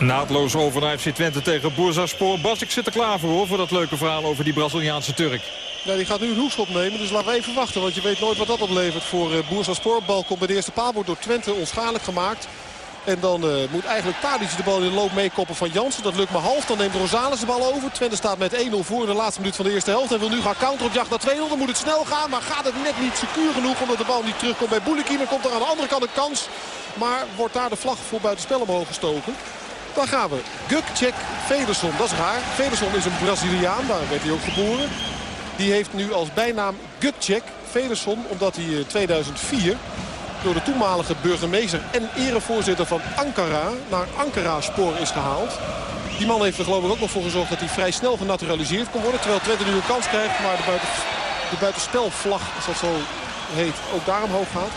Speaker 12: Naadloos over naar FC Twente tegen Bursaspor. Bas, ik zit er klaar voor hoor, voor dat leuke verhaal over die Braziliaanse Turk.
Speaker 18: Ja, die gaat nu een hoekschop nemen, dus laten we even wachten. Want je weet nooit wat dat oplevert voor uh, Bursaspor. Bal komt bij de eerste paal, wordt door Twente onschadelijk gemaakt. En dan uh, moet eigenlijk Tadic de bal in de loop meekoppen van Jansen. Dat lukt maar half. Dan neemt Rosales de bal over. Twente staat met 1-0 voor in de laatste minuut van de eerste helft. En wil nu gaan counter op jacht naar 2-0. Dan moet het snel gaan. Maar gaat het net niet secuur genoeg. Omdat de bal niet terugkomt bij Bouliki. Dan komt er aan de andere kant een kans. Maar wordt daar de vlag voor buitenspel omhoog gestoken. Dan gaan we. Gukcek Federson. Dat is raar. Federson is een Braziliaan. Daar werd hij ook geboren. Die heeft nu als bijnaam Gukcek Federson. Omdat hij in 2004 door de toenmalige burgemeester en erevoorzitter van Ankara naar Ankara-spoor is gehaald. Die man heeft er geloof ik ook nog voor gezorgd dat hij vrij snel genaturaliseerd kon worden. Terwijl Twente nu een kans krijgt, maar de, buiten, de buitenspelvlag, als dat zo heet, ook daar omhoog gaat.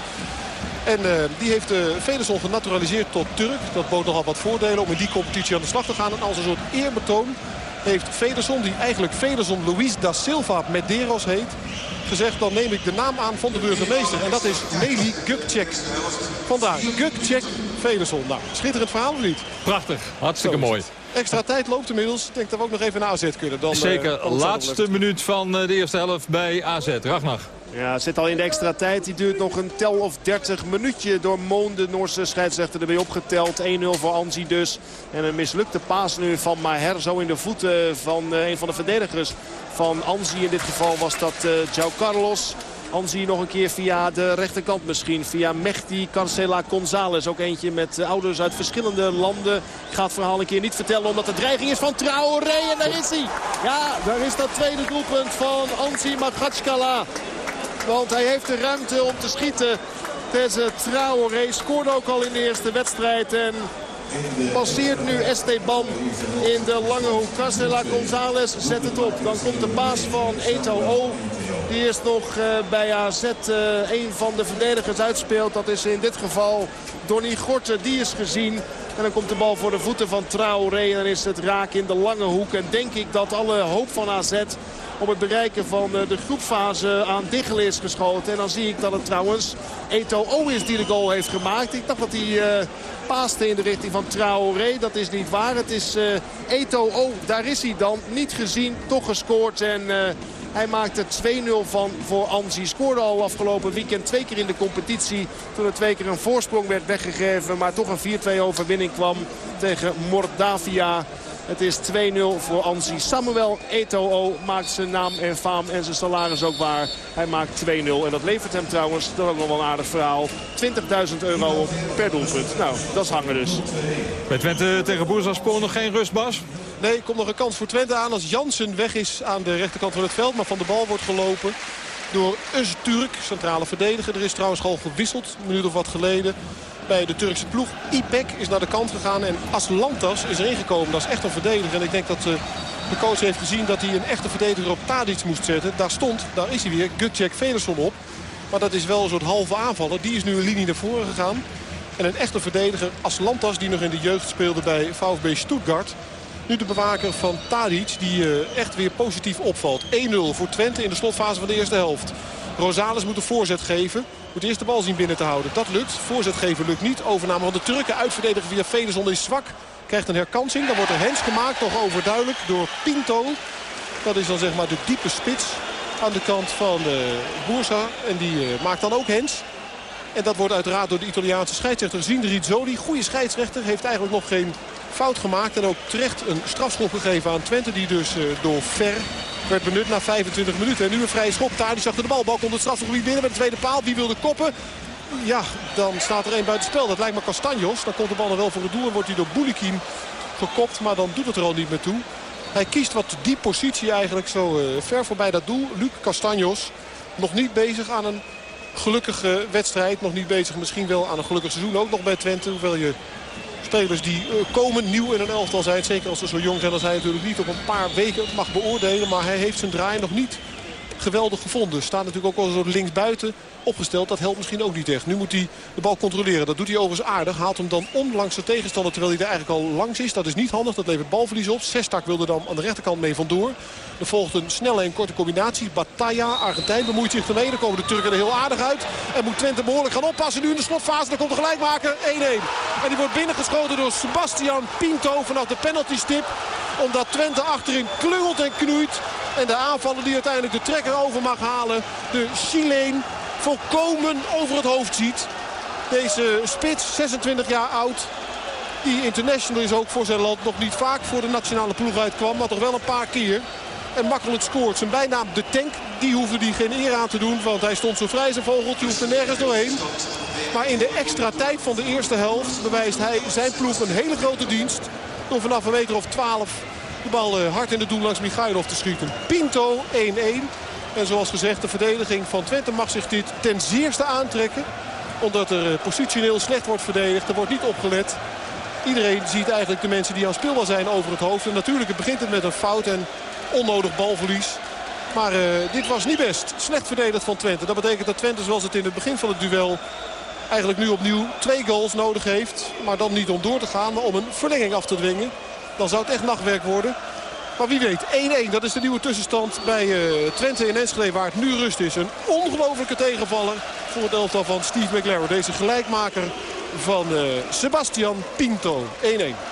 Speaker 18: En uh, die heeft uh, genaturaliseerd tot Turk. Dat bood nogal wat voordelen om in die competitie aan de slag te gaan. En als een soort eerbetoon heeft Vederson, die eigenlijk Vederson Luis da Silva Medeiros heet gezegd, dan neem ik de naam aan van de burgemeester. En dat is Meli Gukcek. Vandaar Gukcek Vederson. Nou, schitterend verhaal of niet?
Speaker 12: Prachtig, hartstikke mooi.
Speaker 18: Extra tijd loopt inmiddels. Ik denk dat we ook nog even naar AZ kunnen. Dan,
Speaker 12: Zeker, uh, laatste minuut van eh, de eerste helft bij AZ. Ragnar.
Speaker 20: Ja, zit al in de extra tijd. Die duurt nog een tel of 30 minuutje door Moon, de Noorse scheidsrechter, erbij opgeteld. 1-0 voor Anzi dus. En een mislukte paas nu van Maher. Zo in de voeten van uh, een van de verdedigers van Anzi. In dit geval was dat uh, João Carlos. Anzi nog een keer via de rechterkant misschien. Via Mechti Carcela González. Ook eentje met uh, ouders uit verschillende landen. Ik ga het verhaal een keer niet vertellen omdat de dreiging is van Traoré. En daar is hij. Ja, daar is dat tweede doelpunt van Anzi Magachkala. Want hij heeft de ruimte om te schieten. Deze Traoré scoorde ook al in de eerste wedstrijd. En passeert nu Esteban in de lange hoek. Carcela González zet het op. Dan komt de paas van Eto'o. Die is nog uh, bij AZ uh, een van de verdedigers uitspeelt. Dat is in dit geval Donny Gorten. Die is gezien. En dan komt de bal voor de voeten van Traoré. En dan is het raak in de lange hoek. En denk ik dat alle hoop van AZ op het bereiken van eh, de groepfase aan Diggelen is geschoten. En dan zie ik dat het trouwens Eto'o is die de goal heeft gemaakt. Ik dacht dat hij uh, in de richting van Traoré. Dat is niet waar. Het is uh, Eto'o. Daar is hij dan. Niet gezien. Toch gescoord. En... Hij maakte 2-0 van voor Anzi. Scoorde al afgelopen weekend twee keer in de competitie. Toen er twee keer een voorsprong werd weggegeven. Maar toch een 4-2 overwinning kwam tegen Mordavia. Het is 2-0 voor Anzi. Samuel Eto'o maakt zijn naam en faam en zijn salaris ook waar. Hij maakt 2-0 en dat levert hem trouwens, dat is ook nog wel een aardig verhaal, 20.000 euro per doelpunt. Nou, dat is hangen dus.
Speaker 12: Bij Twente tegen Boersaspoor nog geen rust, Bas?
Speaker 18: Nee, komt nog een kans voor Twente aan als Jansen weg is aan de rechterkant van het veld. Maar van de bal wordt gelopen door Öztürk, centrale verdediger. Er is trouwens al gewisseld, een minuut of wat geleden bij de Turkse ploeg. Ipek is naar de kant gegaan en Aslantas is erin gekomen. Dat is echt een verdediger. En ik denk dat uh, de coach heeft gezien dat hij een echte verdediger op Tadic moest zetten. Daar stond, daar is hij weer, Gutjek Vederson op. Maar dat is wel een soort halve aanvaller. Die is nu een linie naar voren gegaan. En een echte verdediger, Aslantas, die nog in de jeugd speelde bij VfB Stuttgart. Nu de bewaker van Tadic, die uh, echt weer positief opvalt. 1-0 voor Twente in de slotfase van de eerste helft. Rosales moet een voorzet geven. Moet eerst de bal zien binnen te houden. Dat lukt. Voorzet geven lukt niet. Overname van de Turken. Uitverdedigen via Vederson is zwak. Krijgt een herkansing. Dan wordt er hens gemaakt. Nog overduidelijk door Pinto. Dat is dan zeg maar de diepe spits aan de kant van de Boersa. En die uh, maakt dan ook hens. En dat wordt uiteraard door de Italiaanse scheidsrechter Zindri Rizzoli. Goede scheidsrechter. Heeft eigenlijk nog geen fout gemaakt. En ook terecht een strafschop gegeven aan Twente. Die dus uh, door Ver werd benut na 25 minuten. En nu een vrije schop. die achter de bal. Bal komt het strafgebied binnen met de tweede paal. Wie wilde koppen? Ja, dan staat er één buiten spel. Dat lijkt me Castanjos. Dan komt de bal nog wel voor het doel. En wordt hij door Boulikin gekopt. Maar dan doet het er al niet meer toe. Hij kiest wat die positie eigenlijk zo uh, ver voorbij dat doel. Luc Castanjos nog niet bezig aan een gelukkige wedstrijd. Nog niet bezig misschien wel aan een gelukkig seizoen. Ook nog bij Twente. Hoewel je spelers die uh, komen nieuw in een elftal zijn. Zeker als ze zo jong zijn als hij natuurlijk niet op een paar weken mag beoordelen. Maar hij heeft zijn draai nog niet geweldig gevonden. Staat natuurlijk ook wel zo linksbuiten opgesteld. Dat helpt misschien ook niet echt. Nu moet hij de bal controleren. Dat doet hij overigens aardig. Haalt hem dan onlangs de tegenstander terwijl hij er eigenlijk al langs is. Dat is niet handig. Dat levert balverlies op. Sestak wilde dan aan de rechterkant mee vandoor. Er volgt een snelle en korte combinatie. Bataya, Argentijn, bemoeit zich ermee. Dan komen de Turken er heel aardig uit. En moet Twente behoorlijk gaan oppassen nu in de slotfase. Dan komt de gelijkmaker 1-1. En die wordt binnengeschoten door Sebastian Pinto vanaf de penaltystip. Omdat Twente achterin klungelt en knoeit. En de aanvaller die uiteindelijk de trekker over mag halen. De Chileen volkomen over het hoofd ziet. Deze spits, 26 jaar oud. Die international is ook voor zijn land nog niet vaak voor de nationale ploeg uitkwam. Maar toch wel een paar keer. En makkelijk scoort. Zijn bijnaam de tank, die hoefde hij geen eer aan te doen. Want hij stond zo vrij zijn vogeltje, hoefde nergens doorheen. Maar in de extra tijd van de eerste helft bewijst hij zijn ploeg een hele grote dienst. Door vanaf een meter of 12 de bal eh, hard in de doel langs Michailov te schieten. Pinto 1-1. En zoals gezegd, de verdediging van Twente mag zich dit ten zeerste aantrekken. Omdat er eh, positioneel slecht wordt verdedigd. Er wordt niet opgelet. Iedereen ziet eigenlijk de mensen die aan speelbaar zijn over het hoofd. En natuurlijk begint het met een fout en onnodig balverlies. Maar uh, dit was niet best. Slecht verdedigd van Twente. Dat betekent dat Twente zoals het in het begin van het duel eigenlijk nu opnieuw twee goals nodig heeft. Maar dan niet om door te gaan, maar om een verlenging af te dwingen. Dan zou het echt nachtwerk worden. Maar wie weet, 1-1, dat is de nieuwe tussenstand bij uh, Twente in Enschede waar het nu rust is. Een ongelofelijke tegenvaller voor het elftal van Steve McLaren. Deze gelijkmaker van uh, Sebastian Pinto. 1-1.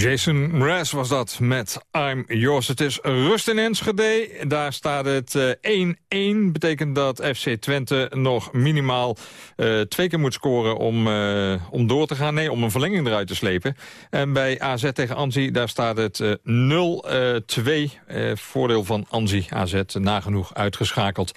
Speaker 12: Jason Mraz was dat met I'm Yours. Het is rust in Enschede. Daar staat het eh, 1-1. Betekent dat FC Twente nog minimaal eh, twee keer moet scoren om, eh, om door te gaan. Nee, om een verlenging eruit te slepen. En bij AZ tegen Anzi, daar staat het eh, 0-2. Eh, voordeel van Anzi. AZ nagenoeg uitgeschakeld.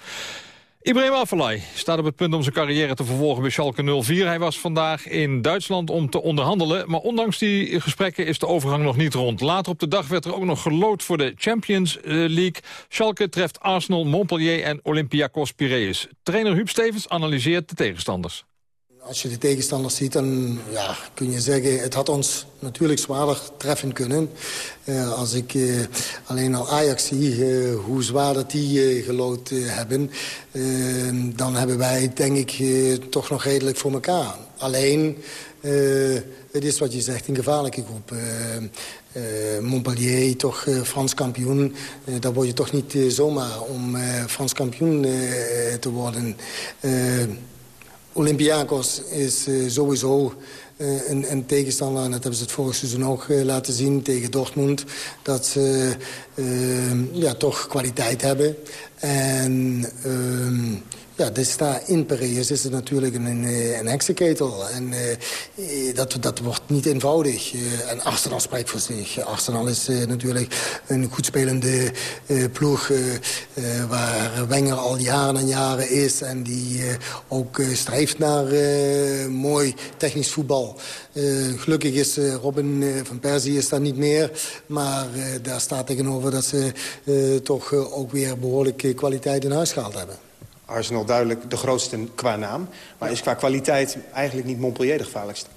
Speaker 12: Ibrahim Afellay staat op het punt om zijn carrière te vervolgen bij Schalke 04. Hij was vandaag in Duitsland om te onderhandelen. Maar ondanks die gesprekken is de overgang nog niet rond. Later op de dag werd er ook nog gelood voor de Champions eh, League. Schalke treft Arsenal, Montpellier en Olympiakos Piraeus. Trainer Huub Stevens analyseert de tegenstanders.
Speaker 21: Als je de tegenstanders ziet, dan ja, kun je zeggen... het had ons natuurlijk zwaarder treffen kunnen. Uh, als ik uh, alleen al Ajax zie, uh, hoe zwaar dat die gelood hebben... dan hebben wij denk ik toch nog redelijk voor elkaar. Alleen, het is wat je zegt, een gevaarlijke groep. Montpellier, toch Frans kampioen. daar word je toch niet zomaar om Frans kampioen te worden... Olympiakos is uh, sowieso uh, een, tegenstander. En dat hebben ze het vorig seizoen ook uh, laten zien tegen Dortmund. Dat ze ja, toch kwaliteit hebben. En ehm, ja, dus daar in Piraeus is het natuurlijk een, een heksenketel. En uh, dat, dat wordt niet eenvoudig. Uh, en Arsenal spreekt voor zich. Arsenal is natuurlijk een goed spelende ploeg... waar Wenger al jaren en jaren is... en die ook strijft naar mooi technisch voetbal. gelukkig is Robin van Persie is daar niet meer. Maar daar staat tegenover dat ze toch ook weer behoorlijke kwaliteit in huis gehaald hebben.
Speaker 22: Arsenal duidelijk de grootste qua naam. Maar is qua kwaliteit eigenlijk niet Montpellier de gevaarlijkste?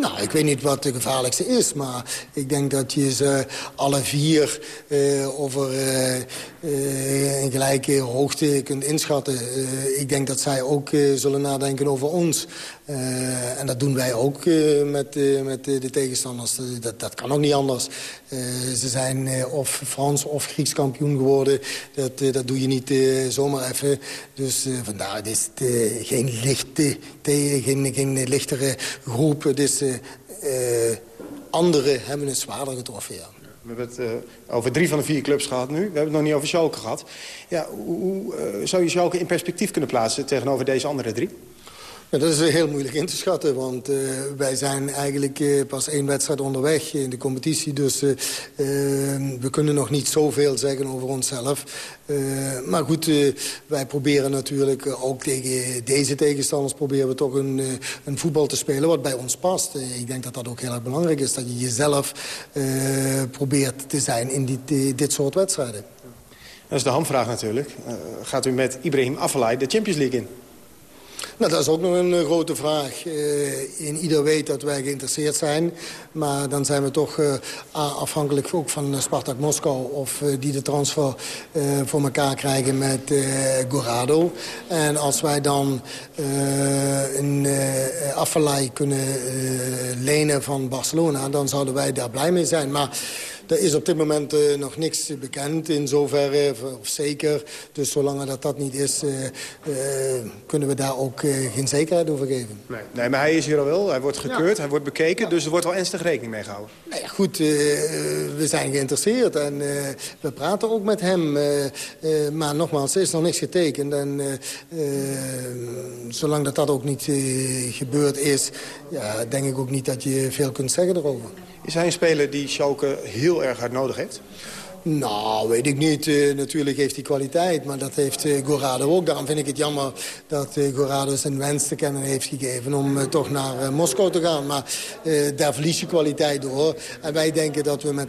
Speaker 21: Nou, ik weet niet wat de gevaarlijkste is, maar ik denk dat je ze alle vier uh, over uh, uh, een gelijke hoogte kunt inschatten. ik denk dat zij ook zullen nadenken over ons. En dat doen wij ook met, met de tegenstanders. dat, dat kan ook niet anders. ze zijn of Frans of Grieks kampioen geworden. Dat, dat doe je niet zomaar even. Dus vandaar, het is geen, lichte, geen, geen lichtere groep. Het is anderen hebben het zwaarder getroffen.
Speaker 22: We hebben het over drie van de vier clubs gehad nu. We hebben het nog niet over Schalke gehad. Ja, hoe, zou je Schalke in perspectief kunnen plaatsen tegenover deze andere drie?
Speaker 21: Dat is heel moeilijk in te schatten, want uh, wij zijn eigenlijk uh, pas één wedstrijd onderweg in de competitie. Dus uh, we kunnen nog niet zoveel zeggen over onszelf. maar goed, wij proberen natuurlijk ook tegen deze tegenstanders... proberen we toch een, een voetbal te spelen wat bij ons past. ik denk dat dat ook heel erg belangrijk is, dat je jezelf probeert te zijn in dit soort wedstrijden.
Speaker 22: Dat is de hamvraag natuurlijk. gaat u met Ibrahim Afellay de Champions League in?
Speaker 21: Nou, dat is ook nog een uh, grote vraag. Uh, in ieder weet dat wij geïnteresseerd zijn. Maar dan zijn we toch uh, afhankelijk ook van Spartak Moskou... of die de transfer voor elkaar krijgen met Gorado. En als wij dan een uh, kunnen lenen van Barcelona... dan zouden wij daar blij mee zijn. Maar... Er is op dit moment uh, nog niks bekend in zoverre, of zeker. Dus zolang dat dat niet is, uh, uh, kunnen we daar ook geen zekerheid over geven.
Speaker 22: Nee. nee, maar hij is hier al wel. Hij wordt gekeurd, ja. hij wordt bekeken. Ja. Dus er wordt wel ernstig rekening mee gehouden.
Speaker 21: Nou ja, goed, we zijn geïnteresseerd en we praten ook met hem. maar nogmaals, er is nog niks getekend. En zolang dat dat ook niet gebeurd is, ja, denk ik ook niet dat je veel kunt zeggen erover.
Speaker 22: Is hij een speler die Schalke heel erg hard nodig heeft?
Speaker 21: Nou, weet ik niet. Uh, natuurlijk heeft hij kwaliteit, maar dat heeft uh, Gorado ook. Daarom vind ik het jammer dat uh, Gorado zijn wens te kennen heeft gegeven... om toch naar Moskou te gaan. Maar daar verlies je kwaliteit door. En wij denken dat we met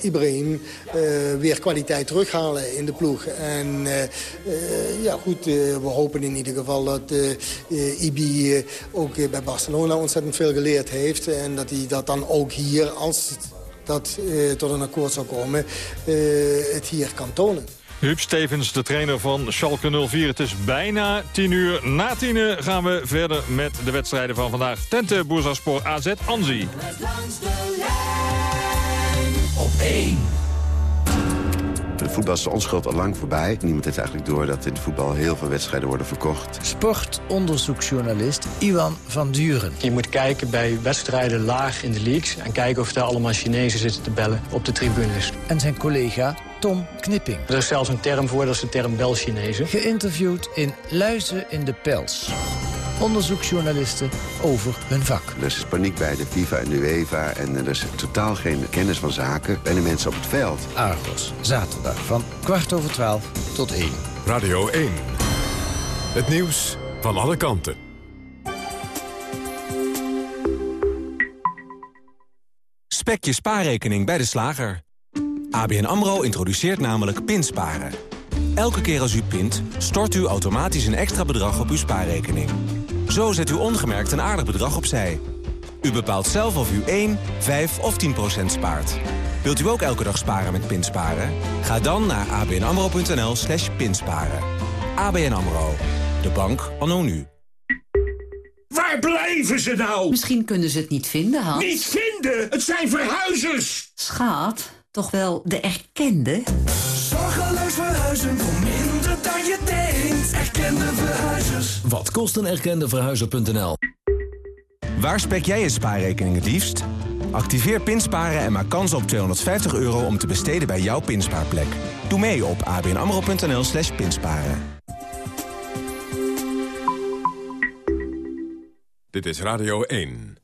Speaker 21: Ibrahim weer kwaliteit terughalen in de ploeg. En ja, goed, we hopen in ieder geval dat Ibi ook bij Barcelona ontzettend veel geleerd heeft. En dat hij dat dan ook hier, als dat uh, tot een akkoord zou komen, uh, het hier kan tonen.
Speaker 12: Huub Stevens, de trainer van Schalke 04. Het is bijna 10 uur. Na 10 uur gaan we verder met de wedstrijden van vandaag. Tente Boersaspoor AZ Anzi. Langs de lijn
Speaker 23: op 1. De voetbal is de onschuld al lang voorbij. Niemand heeft eigenlijk door dat in het voetbal heel veel wedstrijden worden verkocht.
Speaker 24: Sportonderzoeksjournalist Iwan van Duren.
Speaker 25: Je moet kijken bij wedstrijden laag in de leagues... en kijken of daar allemaal Chinezen zitten te bellen op de tribunes.
Speaker 24: En zijn collega Tom Knipping.
Speaker 25: Er is zelfs een term voor, dat is de term Bel-Chinezen.
Speaker 24: Geïnterviewd in Luizen in de Pels onderzoeksjournalisten over hun vak.
Speaker 23: Er is paniek bij de FIFA en de UEFA en er is totaal geen kennis van zaken bij de mensen op het veld.
Speaker 24: Argos, zaterdag van kwart over twaalf tot één.
Speaker 15: Radio 1. Het nieuws van alle kanten.
Speaker 26: Spek je spaarrekening bij de slager. ABN AMRO introduceert namelijk pinsparen. Elke keer als u pint, stort u automatisch een extra bedrag op uw spaarrekening. Zo zet u ongemerkt een aardig bedrag opzij. U bepaalt zelf of u 1, 5 of 10 procent spaart. Wilt u ook elke dag sparen met Pinsparen? Ga dan naar abnamro.nl slash pinsparen. ABN AMRO. De bank anno nu.
Speaker 27: Waar blijven ze nou?
Speaker 28: Misschien kunnen ze het niet vinden, Hans.
Speaker 27: Niet vinden? Het zijn verhuizers!
Speaker 28: Schaat, toch wel de erkende?
Speaker 27: Zorgeloos verhuizen voor Erkende verhuizers.
Speaker 26: Wat kost een erkende verhuizer.nl? Waar spek jij je spaarrekening het liefst? Activeer Pinsparen en maak kans op 250 euro om te besteden bij jouw pinspaarplek. Doe mee op abnamro.nl slash pinsparen.
Speaker 15: Dit is Radio 1.